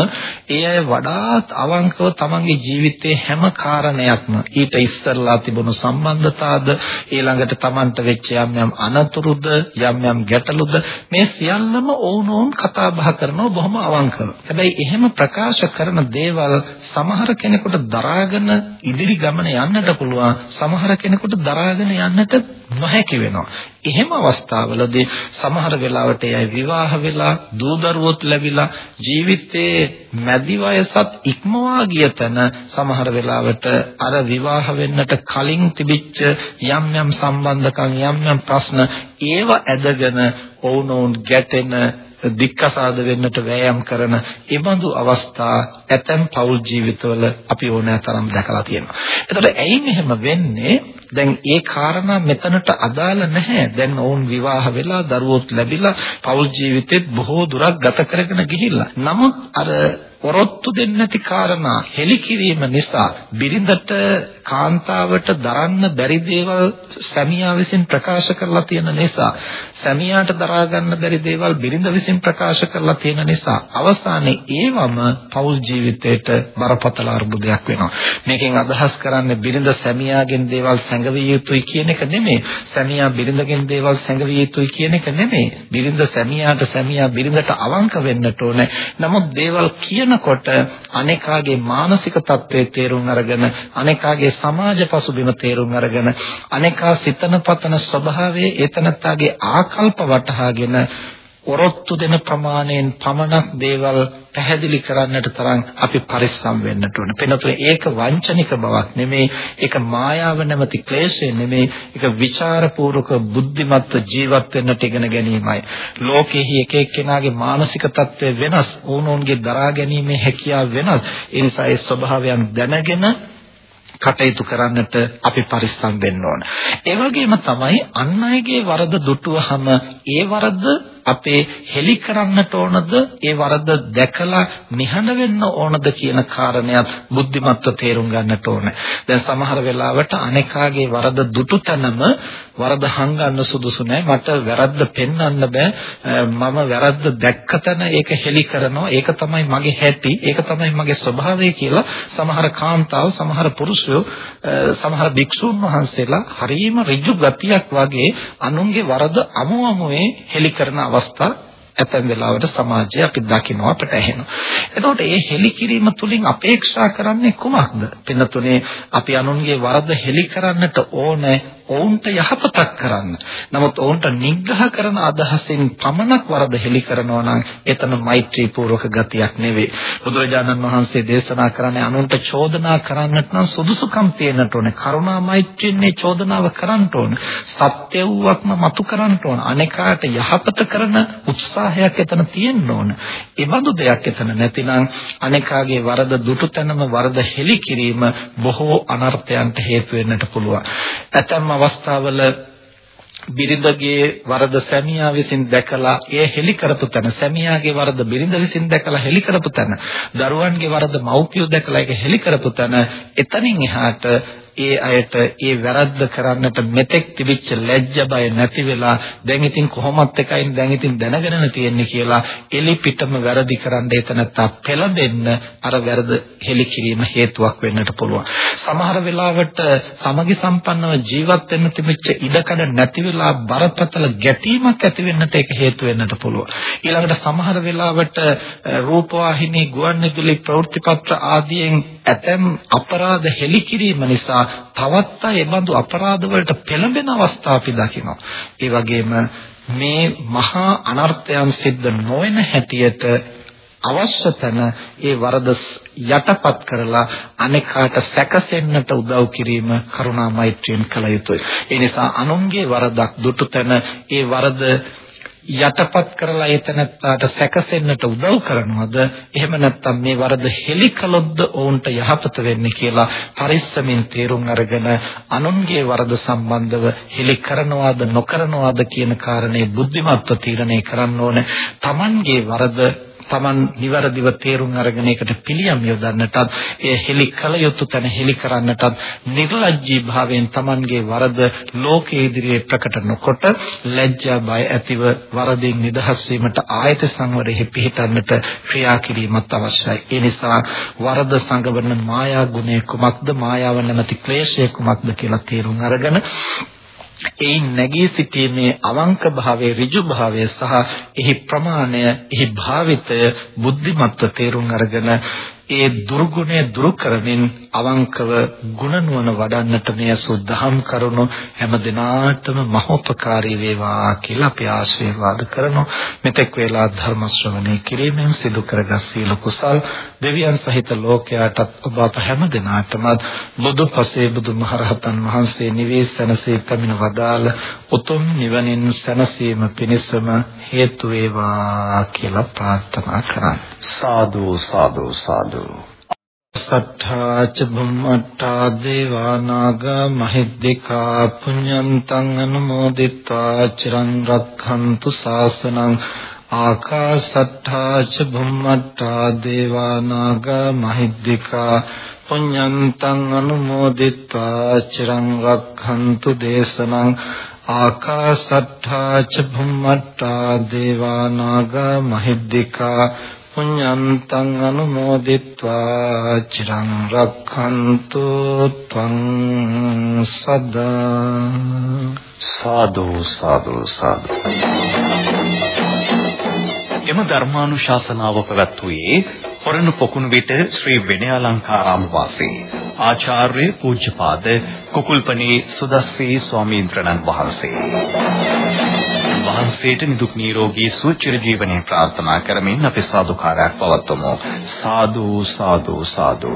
ඒ අය වඩාත් අවංකව තමන්ගේ ජීවිතයේ හැම කාරණයක්ම ඊට ඉස්සරලා තිබුණු සම්බන්ධතාවද ඊළඟට තමන්ට වෙච්ච යම් යම් අනතුරුද යම් යම් ගැටලුද මේ සියල්ලම ඔවුනොවුන් කතා බහ කරනවා බොහොම අවංකව. හැබැයි එහෙම ප්‍රකාශ කරන දේවල් සමහර කෙනෙකුට දරාගෙන ඉදිරි ගමන යන්නට පුළුවන් සමහර කෙනෙකුට දරාගෙන යන්නට නොහැකි වෙනවා. එහෙම අවස්ථාවලදී සමහර වෙලාවට එයයි විවාහ වෙලා දූ දරුවොත් ලැබිලා ජීවිතයේ මැදි වයසත් ඉක්මවා ගිය තැන සමහර වෙලාවට අර විවාහ වෙන්නට කලින් තිබිච්ච යම් යම් සම්බන්ධකම් යම් යම් ප්‍රශ්න ඒව ඇදගෙන ඔවුනොවුන් ගැටෙන දික්කසාද වෙන්නට වෑයම් කරන ඒබඳු අවස්ථා ඇතැම් පෞල් ජීවිතවල අපි ඕනෑතරම් දැකලා තියෙනවා. එතකොට ඇයින් එහෙම වෙන්නේ? දැන් ඒ කාරණා මෙතනට අදාළ නැහැ. දැන් ඔවුන් විවාහ වෙලා දරුවොත් ලැබිලා පෞල් ජීවිතෙත් බොහෝ දුරක් ගත කරගෙන ගිහිල්ලා. නමුත් අර ඔරොත්තු දෙන්නේ නැති කාරණා හෙලිකිරීම නිසා බිරිඳට කාන්තාවට දරන්න බැරි දේවල් සැමියා විසින් ප්‍රකාශ කරලා තියෙන නිසා සැමියාට දරා ගන්න බැරි දේවල් බිරිඳ විසින් ප්‍රකාශ කරලා තියෙන නිසා අවසානයේ ඒවම පෞල් ජීවිතයට බරපතල අර්බුදයක් වෙනවා මේකෙන් අදහස් කරන්නේ බිරිඳ සැමියාගෙන් දේවල් සැඟවිය යුතුයි කියන එක නෙමෙයි. සැමියා බිරිඳගෙන් දේවල් සැඟවිය යුතුයි කියන එක නෙමෙයි. බිරිඳ සැමියාට සැමියා බිරිඳට අවංක වෙන්නට ඕනේ. නමුත් දේවල් කියන කරනකොට අනේකාගේ මානසික තත්ත්වයේ තේරුම් අරගෙන අනේකාගේ සමාජ පසුබිම තේරුම් අරගෙන අනේකා සිතන පතන ස්වභාවයේ ඒතනත්තාගේ ආකල්ප වටහාගෙන ඔරොත්තු දෙන ප්‍රමාණයෙන් පමණක් දේවල් පැහැදිලි කරන්නට තරම් අපි පරිස්සම් වෙන්නට ඕන. වෙනතුනේ ඒක වංචනික බවක් නෙමෙයි, ඒක මායාව නැමැති ක්ලේශය නෙමෙයි, ඒක ਵਿਚාරපූර්වක බුද්ධිමත්ව ජීවත් වෙන්නට ඉගෙන ගැනීමයි. ලෝකෙහි එක එක්කෙනාගේ මානසික තත්ත්වය වෙනස්, ඕනෝන්ගේ දරා ගැනීමේ හැකියාව වෙනස්. ඒ නිසා ඒ ස්වභාවයන් දැනගෙන කටයුතු කරන්නට අපි පරිස්සම් වෙන්න ඕන. ඒ වගේම තමයි අන් අයගේ වරද දුටුවහම ඒ වරද අපේ හෙලි කරන්නට ඕනද ඒ වරද දැකලා නිහඬ වෙන්න ඕනද කියන කාරණයක් බුද්ධිමත්ව තේරුම් ගන්නට ඕනේ. දැන් සමහර වෙලාවට අනේකාගේ වරද දුටු තැනම වරද හංගන්න සුදුසු නැහැ. මට වැරද්ද පෙන්වන්න බෑ. මම වැරද්ද දැක්ක තැන ඒක හෙලි කරනවා. ඒක තමයි මගේ හැටි. ඒක තමයි මගේ ස්වභාවය කියලා සමහර කාන්තාව, සමහර පුරුෂයෝ, සමහර භික්ෂුන් වහන්සේලා හරිම ඍජු ගතියක් වගේ අනුන්ගේ වරද අමු අමුවේ හෙලි කරන අවස්ථා ඇතැම් වෙලාවට සමාජයේ අපි දකිනවා අපට ඇහෙනවා. එතකොට මේ හෙලි කිරීම තුලින් අපේක්ෂා කරන්නේ කුමක්ද? පින්නතුනේ අපි අනුන්ගේ වරද හෙලි කරන්නට ඕනේ ඔවුන්ට යහපතක් කරන්න. නමුත් ඔවුන්ට නිග්‍රහ කරන අදහසින් පමණක් වරද හෙලි කරනවා නම් එතන මෛත්‍රී පූර්වක ගතියක් නෙවෙයි. බුදුරජාණන් වහන්සේ දේශනා කරන්නේ අනුන්ට චෝදනා කරන්නට නම් සුදුසුකම් තියෙන්නට ඕනේ. කරුණා මෛත්‍රියෙන් මේ චෝදනාව කරන්න ඕනේ. සත්‍ය වූවක්ම මතු කරන්න ඕනේ. අනේකාට යහපත කරන උත්සාහයක් එතන තියෙන්න ඕනේ. ඒ බඳු දෙයක් එතන නැතිනම් අනේකාගේ වරද දුටු තැනම වරද හෙලි කිරීම බොහෝ අනර්ථයන්ට හේතු වෙන්නට පුළුවන්. ඇතැම් අවස්ථාවල බිරිඳගේ වරද සැමියා විසින් දැකලා එය හෙලි කරපු තැන සැමියාගේ වරද බිරිඳ විසින් දැකලා හෙලි කරපු තැන දරුවන්ගේ වරද මව්පියෝ දැකලා ඒක හෙලි කරපු තැන එතනින් එහාට ඒ අයට ඒ වැරද්ද කරන්නට මෙතෙක් තිබිච්ච ලැජ්ජ බය නැති වෙලා දැන් ඉතින් කොහොමත් එකයි දැන් ඉතින් දැනගෙනම තියෙන්නේ කියලා එලි පිටම වැරදි කරන්න එතනත් පෙළඹෙන්න අර වැරද හෙලි කිරීම හේතුවක් වෙන්නට පුළුවන්. සමහර වෙලාවට සමගි සම්පන්නව ජීවත් වෙන්න තිබිච්ච ඉඩකඩ නැති වෙලා බරපතල ගැටීමක් ඇති වෙන්නට ඒක හේතු වෙන්නට පුළුවන්. ඊළඟට සමහර වෙලාවට රූපවාහිනී ගුවන්විදුලි ප්‍රවෘත්තිපත්‍ර ආදියෙන් ඇතැම් අපරාධ හෙලි කිරීම නිසා තවත් අය බඳු අපරාධ වලට පෙළඹෙන අවස්ථා අපි දකිනවා. ඒ වගේම මේ මහා අනර්ථයන් සිද්ධ නොවන හැටියට අවශ්‍ය තැන ඒ වරද යටපත් කරලා අනෙකාට සැකසෙන්නට උදව් කිරීම කරුණා මෛත්‍රියෙන් කළ යුතුයි. ඒ නිසා අනුන්ගේ වරදක් දුටු තැන ඒ වරද යටපත් කරලා එතනත්තාට සැකසෙන්නට උදව් කරනවද? එහෙම නැත්නම් මේ වරද හෙලි කළොත්ද ඔවුන්ට යහපත වෙන්නේ කියලා පරිස්සමින් තේරුම් අරගෙන අනුන්ගේ වරද සම්බන්ධව හෙලි කරනවාද නොකරනවාද කියන කාරණේ බුද්ධිමත්ව තීරණය කරන්න ඕනේ. Tamanගේ වරද Taman නිවැරදිව තේරුම් අරගෙන ඒකට පිළියම් යොදන්නටත් ඒ හෙලි කල යුතු තැන හෙලි කරන්නටත් නිර්ලජ්ජී භාවයෙන් Tamanගේ වරද ලෝකයේ ඉදිරියේ ප්‍රකට නොකොට ලැජ්ජා බය ඇතිව වරදින් නිදහස් වීමට ආයත සංවරෙහි පිහිටන්නට ක්‍රියා කිරීමත් අවශ්‍යයි. ඒ නිසා වරද සංගවන මායා ගුණය කුමක්ද මායාව නැමැති ක්ලේශය කුමක්ද කියලා තේරුම් අරගෙන එයින් නැගී සිටීමේ අවංක භාවයේ ඍජු භාවය සහ එහි ප්‍රමාණය එහි භාවිතය බුද්ධිමත්ව තේරුම් අරගෙන ඒ දුර්ගුණය දුරු කරමින් අවංකව ගුණ නුවණ වඩන්නට මේ සුද්ධහම් කරුණු හැම දිනාටම මහෝපකාරී වේවා කියලා අපි ආශිර්වාද කරනවා මෙතෙක් වේලා ධර්ම ශ්‍රවණය කිරීමෙන් සිදු කරගත් සීල කුසල් දෙවියන් සහිත ලෝකයාටත් ඔබ අප හැම දිනාටම බුදු පසේ බුදු මහරහතන් වහන්සේ නිවේසනසේ පැමිණ වදාළ උතුම් නිවනින් සැනසීම පිණිසම හේතු වේවා කියලා ප්‍රාර්ථනා කරා සාදු සාදු සාදු. සත්තා ච බුම්මත්තා දේවා නාග මහිද්దికා පුඤ්ඤන්තං අනුමෝදිත්වා චිරං රක්ඛන්තු ශාසනං ආකාශත්තා ච බුම්මත්තා දේවා නාග මහිද්దికා පුඤ්ඤන්තං අනුමෝදිත්වා චිරං රක්ඛන්තු දේශනං ආකාශත්තා ච බුම්මත්තා දේවා නාග මහිද්దికා පුඤ්ඤන්තං අනුමෝදිත්වා චිරං රක්ඛන්තු ත්වං සදා සාදු සාදු සාදු එම ධර්මානුශාසනාව පැවැත්වුවේ හොරණ පොකුණු විට ශ්‍රී විනයාලංකාරාම වාසී ආචාර්ය පූජ්‍යපාද කුකුල්පනේ සුදස්සී ස්වාමීන් වහන්සේ වහන්සේට නිදුක් නිරෝගී සුව චිර ජීවනයේ ප්‍රාර්ථනා කරමින් අපි සාදුකාරයක් පවත්වමු. සාදු සාදු සාදු.